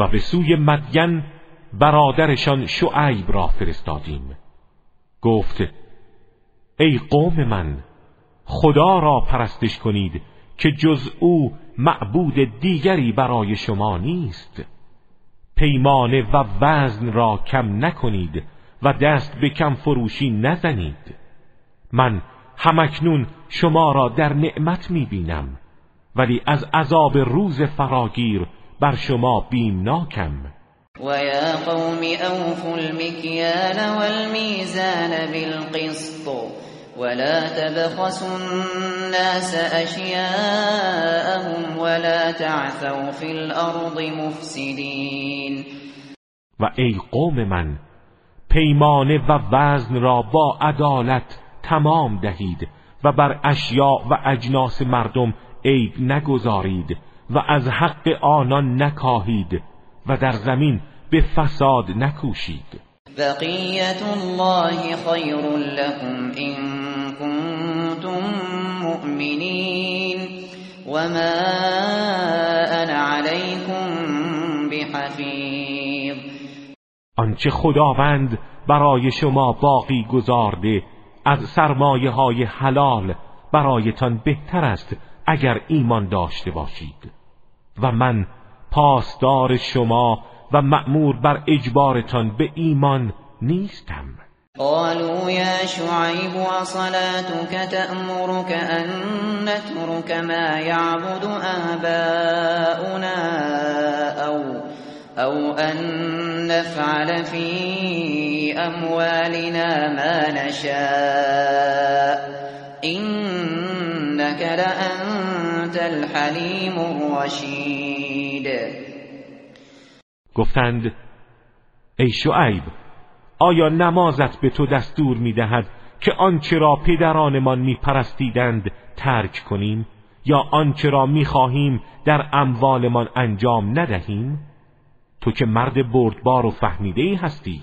و به سوی مدین برادرشان شعیب را فرستادیم. گفت ای قوم من خدا را پرستش کنید که جز او معبود دیگری برای شما نیست. پیمانه و وزن را کم نکنید و دست به کم فروشی نزنید. من همکنون شما را در نعمت می‌بینم ولی از عذاب روز فراگیر بر شما بیمناکم. ويا قوم أوفوا المكيال والميزان بالقسط ولا تبخسوا الناس أشياءهم ولا تعثوا في الأرض مفسدين. و ای قوم من پیمانه و وزن را با عدالت تمام دهید و بر اشیاء و اجناس مردم عیب نگذارید. و از حق آنان نکاهید و در زمین به فساد نکوشید. بقیت الله خیر لكم این کنتم مؤمنین وما انا علیکم بحفیظ. آنچه خداوند برای شما باقی گذارده از سرمایه های حلال برایتان بهتر است اگر ایمان داشته باشید. و من پاسدار شما و مأمور بر اجبارتان به ایمان نیستم. قالوا يا شعيب وصلاتك تأمرك أن نترك ما يعبد آباؤنا أو, أو أن نفعل في أموالنا ما نشاء. إنك لأنت الحليم الرشيد گفتند ای شعیب آیا نمازت به تو دستور می‌دهد که آنچه را پدرانمان میپرستیدند ترک کنیم یا آنچه را می‌خواهیم در اموالمان انجام ندهیم؟ تو که مرد بردبار و فهمیده ای هستی.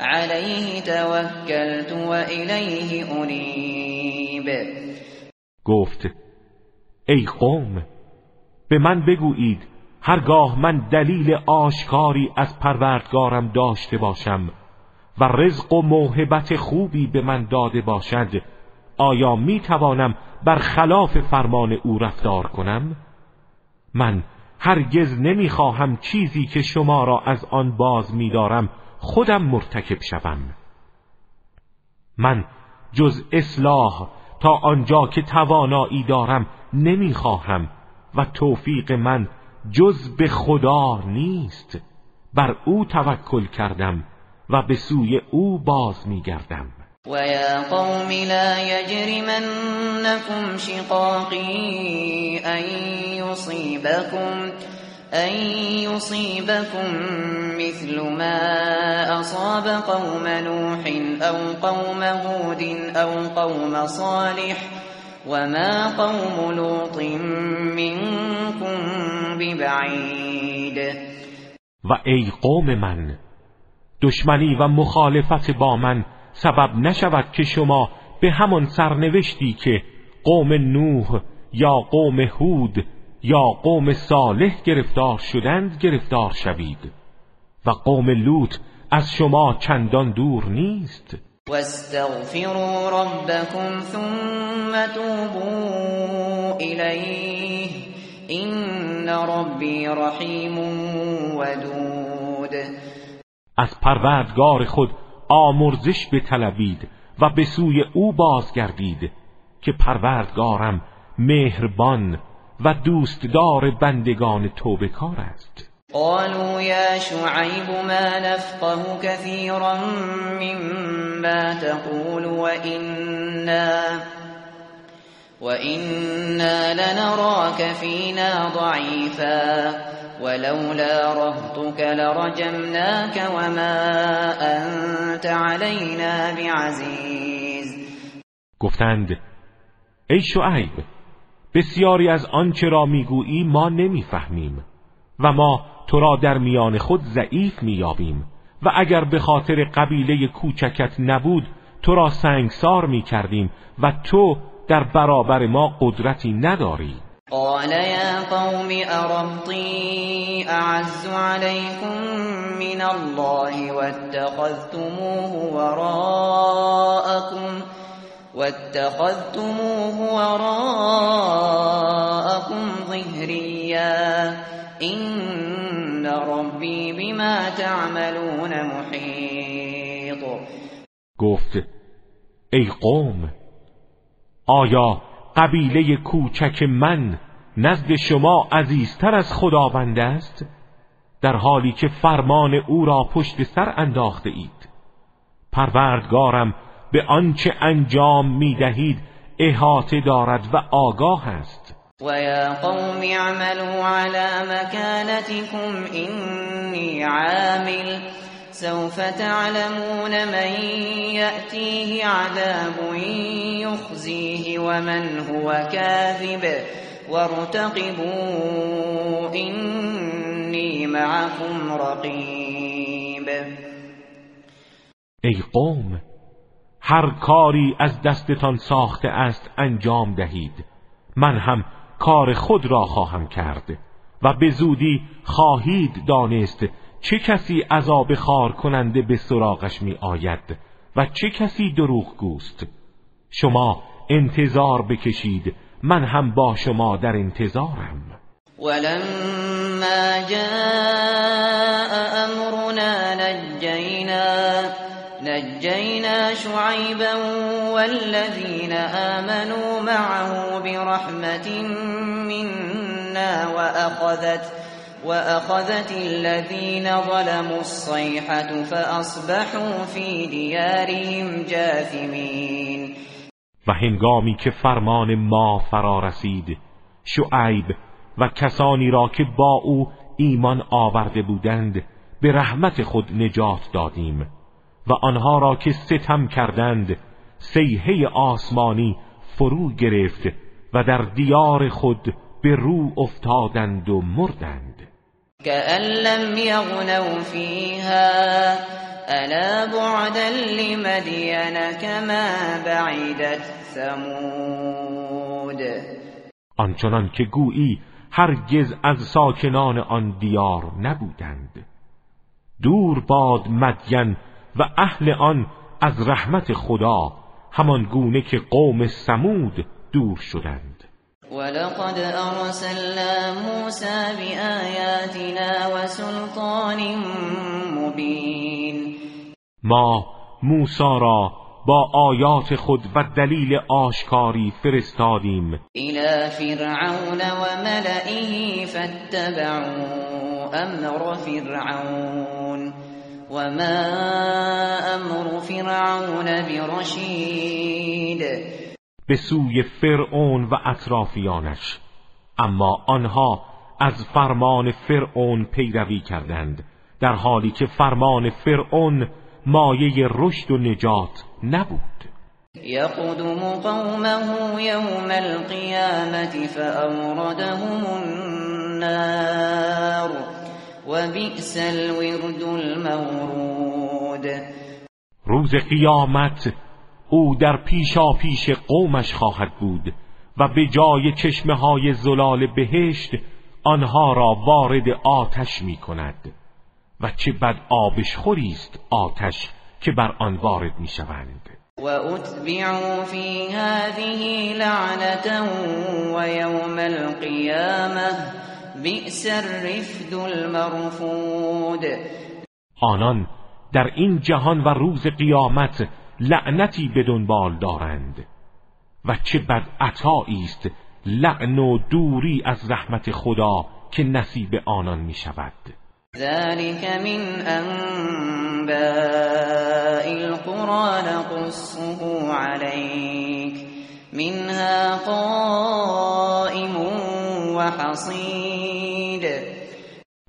عليه توكلت وإليه أنيب. گفت ای قوم به من بگویید هرگاه من دلیل آشکاری از پروردگارم داشته باشم و رزق و موهبت خوبی به من داده باشد آیا می توانم بر خلاف فرمان او رفتار کنم؟ من هرگز نمی‌خواهم چیزی که شما را از آن باز میدارم خودم مرتکب شوم. من جز اصلاح تا آنجا که توانایی دارم نمی‌خواهم و توفیق من جز به خدا نیست. بر او توکل کردم و به سوی او باز میگردم. و یا قوم لا یجرمنکم شقاقی ان یصیبکم. ان یصیبکم مثل ما اصاب قوم نوح او قوم هود او قوم صالح وما قوم لوط منكم ببعید و ای قوم من دشمنی و مخالفت با من سبب نشود که شما به همان سرنوشتی که قوم نوح یا قوم هود یا قوم صالح گرفتار شدند گرفتار شوید. و قوم لوط از شما چندان دور نیست. واستغفروا ربكم ثم توبوا إليه. این ربی رحیم ودود. از پروردگار خود آمرزش بطلبید و به سوی او بازگردید که پروردگارم مهربان و دوستدار بندگان توبکار است. قالوا يا شعيب ما نفقه كثيرا مما تقول وإنا وإنا لنراك فينا ضعيفا ولولا رهطك لرجمناك وما أنت علينا بعزيز. گفتند ای شعیب بسیاری از آنچه را می‌گویی ما نمی‌فهمیم و ما تو را در میان خود ضعیف میابیم و اگر به خاطر قبیله کوچکت نبود تو را سنگسار می‌کردیم و تو در برابر ما قدرتی نداری. قال یا قوم ارمطی اعز علیکم من الله واتخذتموه وراءكم واتخذتموه وراءكم ظهريا. این ربی بما تعملون محیط گفت ای قوم آیا قبیله کوچک من نزد شما عزیزتر از خداوند است؟ در حالی که فرمان او را پشت سر انداخته اید. پروردگارم به آنچه انجام می دهید احاطه دارد و آگاه است. ويا قوم اعملوا على مكانتكم إني عامل سوف تعلمون من يأتيه عذاب يخزيه ومن هو كاذب وارتقبوا إني معكم رقيب. ای قوم هر کاری از دستتان ساخته است انجام دهید. من هم کار خود را خواهم کرد و به زودی خواهید دانست چه کسی عذاب خار کننده به سراغش می آید و چه کسی دروغ گوست شما انتظار بکشید من هم با شما در انتظارم. ولما جاء امرنا نجینا نجينا شعيبا والذين آمنوا معه برحمة منا وأخذت وأخذت الذين ظلموا الصيحة فأصبحوا في ديارهم جاثمين. و هنگامی که فرمان ما فرا رسید. شعیب و کسانی را که با او ایمان آورده بودند به رحمت خود نجات دادیم. و آنها را که ستم کردند سیحه آسمانی فرو گرفت و در دیار خود به رو افتادند و مردند. كأن لم يغنوا فيها الا بعدا لمدين كما بعدت ثمود. آنچنان که گویی هرگز از ساکنان آن دیار نبودند. دور باد مدین و اهل آن از رحمت خدا همان گونه که قوم سمود دور شدند. ولقد ارسلنا موسى بآیاتنا وسلطان مبین ما موسی را با آیات خود و دلیل آشکاری فرستادیم. الى فرعون و ملئه فاتبعوا امر فرعون. وما امر فرعون برشید به سوی فرعون و اطرافیانش اما آنها از فرمان فرعون پیروی کردند در حالی که فرمان فرعون مایه رشد و نجات نبود. یقدم قومه یوم القیامت فأوردهم النار. وبئس الورد المورود. روز قیامت او در پیشا پیش قومش خواهد بود و به جای چشمه های زلال بهشت آنها را وارد آتش می کند و چه بد آبش خوریست آتش که بر آن وارد می شوند و اتبعوا فی هذه لعنتا و یوم القیامه بئس الرفد المرفود. آنان در این جهان و روز قیامت لعنتی به دنبال دارند و چه بد عطایی است لعن و دوری از رحمت خدا که نصیب آنان می شود ذلك من انباء القرى نقصه عليك. منها قائم وحصید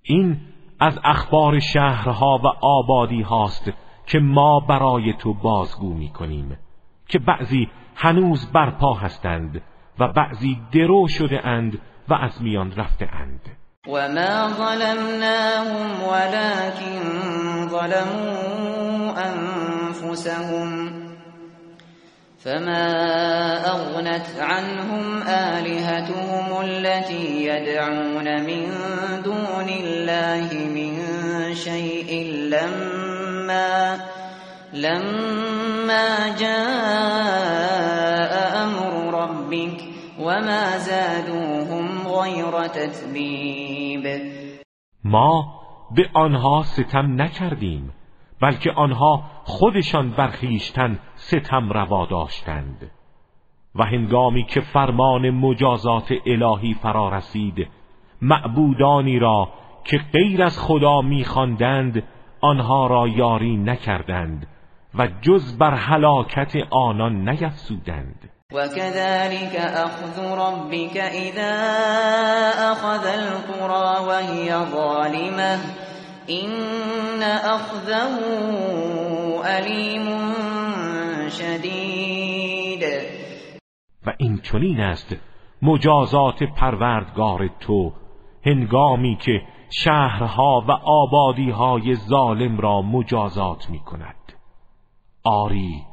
این از اخبار شهرها و آبادی هاست که ما برای تو بازگو می کنیم که بعضی هنوز برپا هستند و بعضی درو شده اند و از میان رفته اند. وما ظلمناهم ولكن ظلموا أنفسهم فما أغنت عنهم آلهتهم التي يدعون من دون الله من شيء لما لما جاء أمر ربك وما زادوهم غیر تتبیب ما به آنها ستم نکردیم بلکه آنها خودشان برخیشتن ستم روا داشتند. و هنگامی که فرمان مجازات الهی فرا رسید معبودانی را که غیر از خدا میخواندند آنها را یاری نکردند و جز بر هلاکت آنان نیفزودند. وكذلك أخذ ربك إذا أخذ القرى وهي ظالمة إن أخذه أليم شدید و این چنین است مجازات پروردگار تو هنگامی که شهرها و آبادیهای ظالم را مجازات می کند آری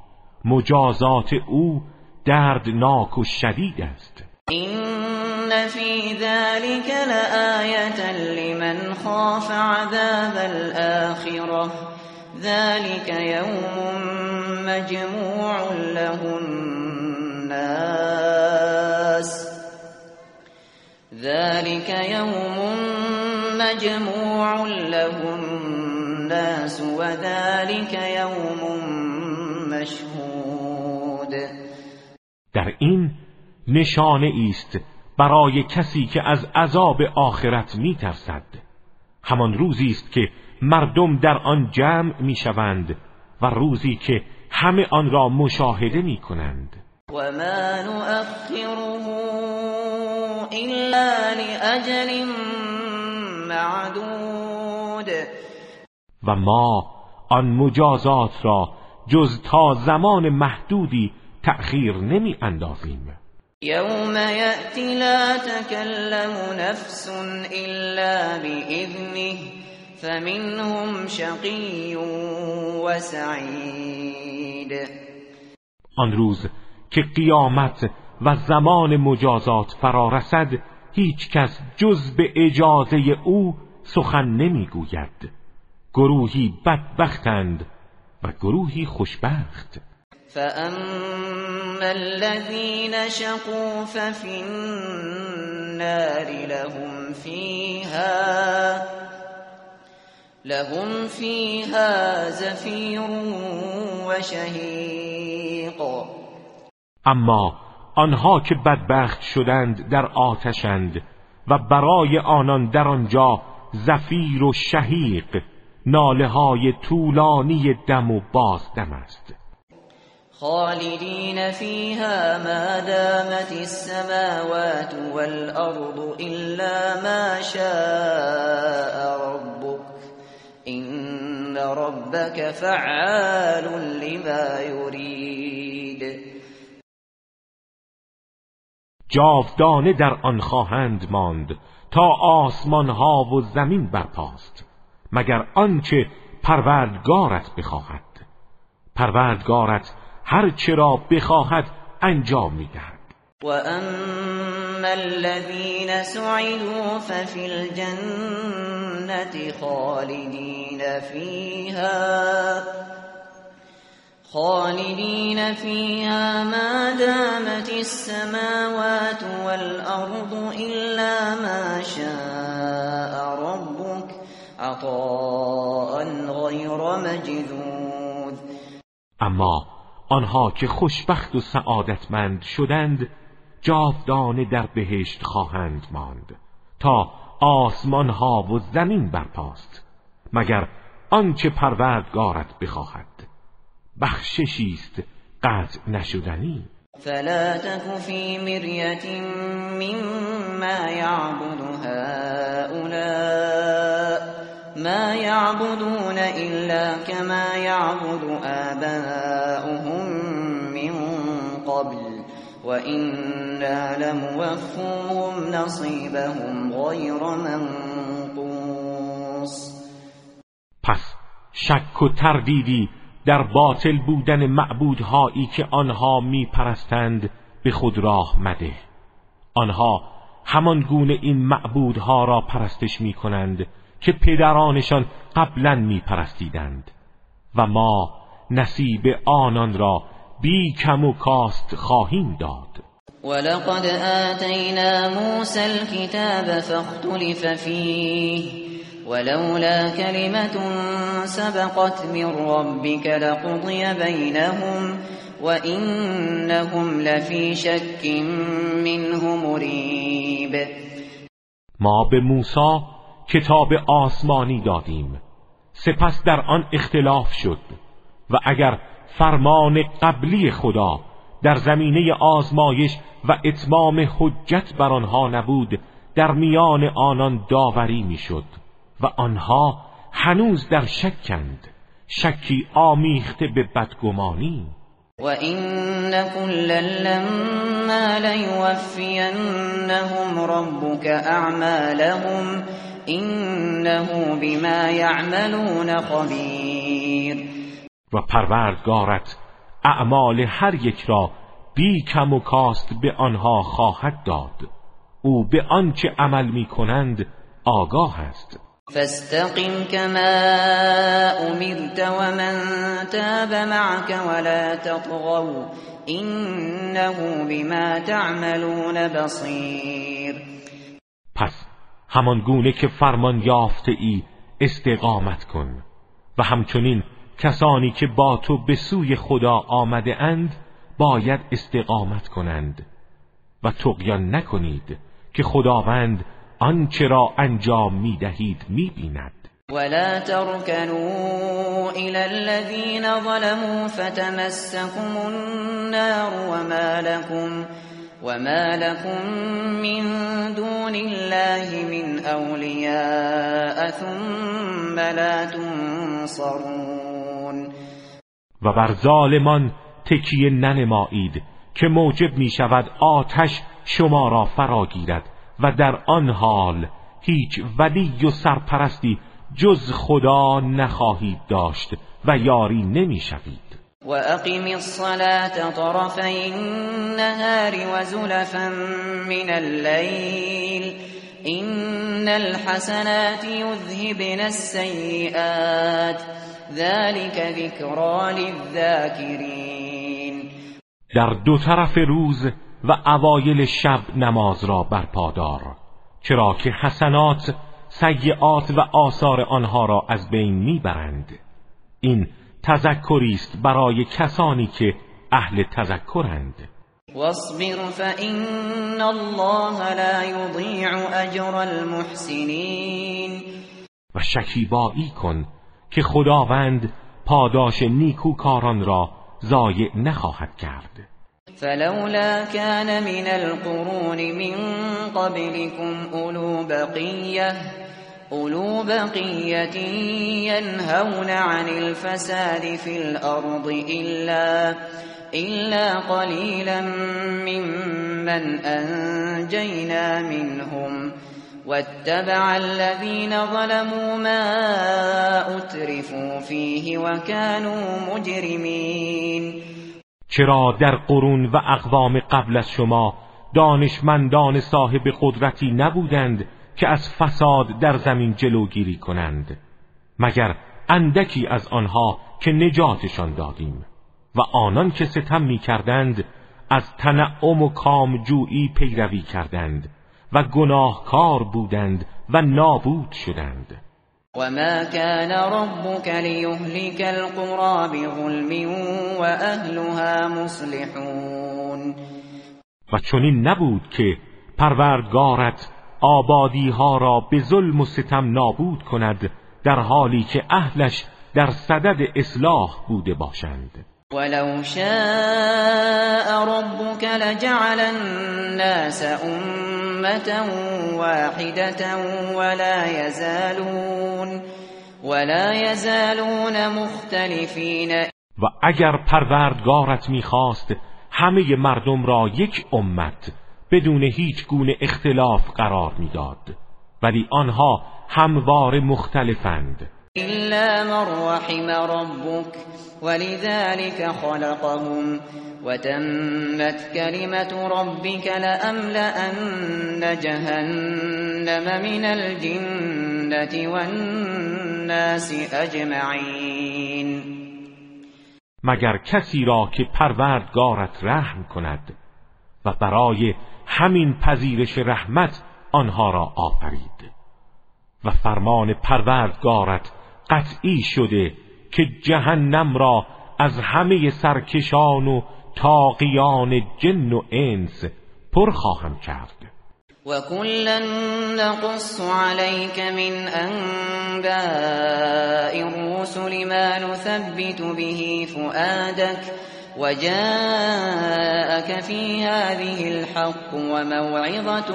مجازات او دردناک و شدید است. این فی ذلك لآیتا لمن خاف عذاب الآخرة ذلك یوم مجموع له الناس ذلك يوم مجموع له الناس وذلك يوم مشهود در این نشانه است برای کسی که از عذاب آخرت میترسد. همان روزی است که مردم در آن جمع می‌شوند و روزی که همه آن را مشاهده می کنند و ما نؤخره الا لأجل معدود و ما آن مجازات را جز تا زمان محدودی تأخیر نمی اندازیم یوم یأتی لا تکلم نفس الا بإذنه فمنهم شقی و سعید آن روز که قیامت و زمان مجازات فرا رسد هیچ کس جز به اجازه او سخن نمی‌گوید. گروهی بدبختند و گروهی خوشبخت. فأما الذين شقوا ففي النار لهم فيها لهم فيها زفیر و شهیق اما آنها که بدبخت شدند در آتشند و برای آنان در آنجا زفیر و شهیق ناله های طولانی دم و بازدم است. خالدین فیها ما دامت السماوات والارض الا ما شاء ربك این ربك فعال لما يريد. جاودانه در آن خواهند ماند تا آسمان ها و زمین برپاست مگر آنچه پروردگارت بخواهد. پروردگارت هر چرا بخواهد انجام میدهد. و اما الذین سعدوا ففی الجنة خالدین فیها خالدین فیها ما دامت السماوات والارض الا ما شاء ربک عطاء غیر مجذوذ. أما آنها که خوشبخت و سعادتمند شدند جاودانه در بهشت خواهند ماند تا آسمان ها و زمین برپاست مگر آنچه پروردگارت بخواهد. بخششی است قطع نشدنی. فلا تك في مرية مما يعبد هؤلاء. ما يعبدون إلا كما يعبد آباؤهم من قبل وإنا لموفوهم نصيبهم غير منقوص. پس شک و تردیدی در باطل بودن معبودهایی که آنها میپرستند به خود راه مده. آنها همان گونه این معبودها را پرستش می کنند که پدرانشان قبلا میپرستیدند و ما نصیب آنان را بی کم و کاست خواهیم داد. ولقد آتینا موسى الكتاب فاختلف فيه ولولا كلمة سبقت من ربك لقضي بينهم وإنهم لفي شك منه مريب ما به موسی کتاب آسمانی دادیم. سپس در آن اختلاف شد و اگر فرمان قبلی خدا در زمینه آزمایش و اتمام حجت بر آنها نبود در میان آنان داوری می‌شد و آنها هنوز در شکند شکی آمیخته به بدگمانی. و این كلا لما لیوفینهم ربك اعمالهم انه بما یعملون خبیر و پروردگارت اعمال هر یک را بی کم و کاست به آنها خواهد داد. او به آنچه عمل می کنند آگاه است. فاستقم كما امرت ومن تاب معك ولا تطغوا انه بما تعملون بصیر پس همان گونه که فرمان یافته ای استقامت کن. و همچنین کسانی که با تو به سوی خدا آمده اند باید استقامت کنند. و تقیان نکنید که خداوند آنچه را انجام می دهید می بیند ولا تركنوا إلى الذين ظلموا فتمسكم النار وما لكم وما لكم من دون الله من أولياء ثم لا تنصرون و بر ظالمان تکیه ننمایید که موجب می شود آتش شما را فرا گیرد و در آن حال هیچ ولی و سرپرستی جز خدا نخواهید داشت و یاری نمی‌شوید. و اقیم الصلاة طرفی النهار و زلفا من اللیل این الحسنات یذهبن السیئات ذلك ذکرى للذاکرین در دو طرف روز و اوایل شب نماز را برپادار چرا که حسنات سیعات و آثار آنها را از بین می‌برند. این تذکری است برای کسانی که اهل تذکرند. واصبر فإن الله لا يضيع اجر المحسنین و شکیبایی کن که خداوند پاداش نیکوکاران را ضایع نخواهد کرد. فلولا كان من القرون من قبلكم اولو بقيه اولو بقية ينهون عن الفساد في الأرض إلا إلا قليلا ممن أنجينا منهم. واتبع الذين ظلموا ما أترفوا فيه وكانوا مجرمين. چرا در قرون و اقوام قبل از شما دانشمندان صاحب قدرتی نبودند که از فساد در زمین جلوگیری کنند مگر اندکی از آنها که نجاتشان دادیم و آنان که ستم می کردند از تنعم و کامجویی پیروی کردند و گناهکار بودند و نابود شدند. وما كان ربك ليهلك القرى بظلم واهلها مصلحون. و چنین نبود که پروردگارت آبادی ها را به ظلم و ستم نابود کند در حالی که اهلش در صدد اصلاح بوده باشند. ولو شاء ربك لجعل الناس أمة واحدة ولا يزالون ولا يزالون مختلفين. و اگر پروردگارت می‌خواست همه مردم را یک امت بدون هیچ گونه اختلاف قرار می‌داد ولی آنها هموار مختلفند. إلا من رحم ربك ولذلك خلقهم. وتمت كلمة ربك لأملأن جهنم من الجنة والناس أجمعين. مگر کسی را که پروردگارت رحم کند و برای همین پذیرش رحمت آنها را آفرید. و فرمان پروردگارت قطعی شده که جهنم را از همه سرکشان و تاقیان جن و انس پر خواهم کرد. و کلا نقص عليك من انباء الرسل ما نثبت به فؤادك وجاءك في هذه الحق وموعظة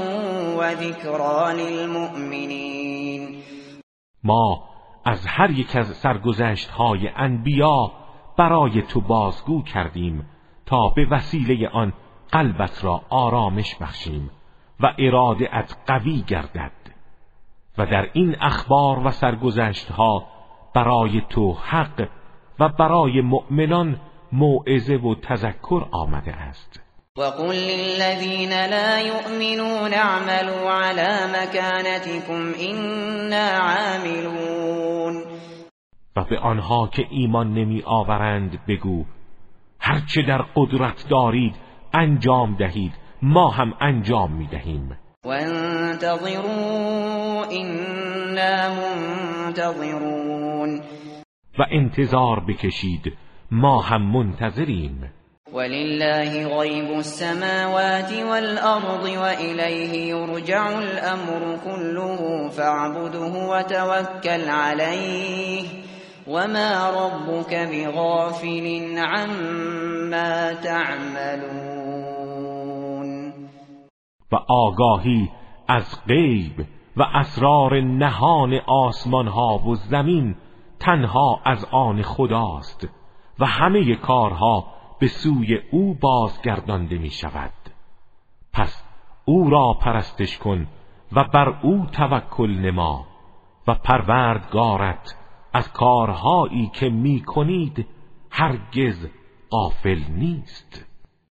وذكرى للمؤمنين. ما از هر یک از سرگذشت های انبیا برای تو بازگو کردیم تا به وسیله آن قلبت را آرامش بخشیم و ات قوی گردد. و در این اخبار و سرگذشت ها برای تو حق و برای مؤمنان موعظه و تذکر آمده است. وقل للذين لا يؤمنون اعملوا على مكانتكم إنا عاملون. و به آنها که ایمان نمی آورند بگو هرچه در قدرت دارید انجام دهید ما هم انجام می دهیم. وانتظروا إنا منتظرون. و انتظار بکشید. ما هم منتظریم. ولله غيب السماوات والأرض وإليه يرجع الأمر كله فاعبده وتوكل عليه وما ربك بغافل عما تعملون. و آگاهی از غیب و اسرار نهان آسمان ها و زمین تنها از آن خداست. و همه کارها به سوی او بازگردانده می شود. پس او را پرستش کن و بر او توکل نما و پروردگارت از کارهایی که می کنید هرگز غافل نیست.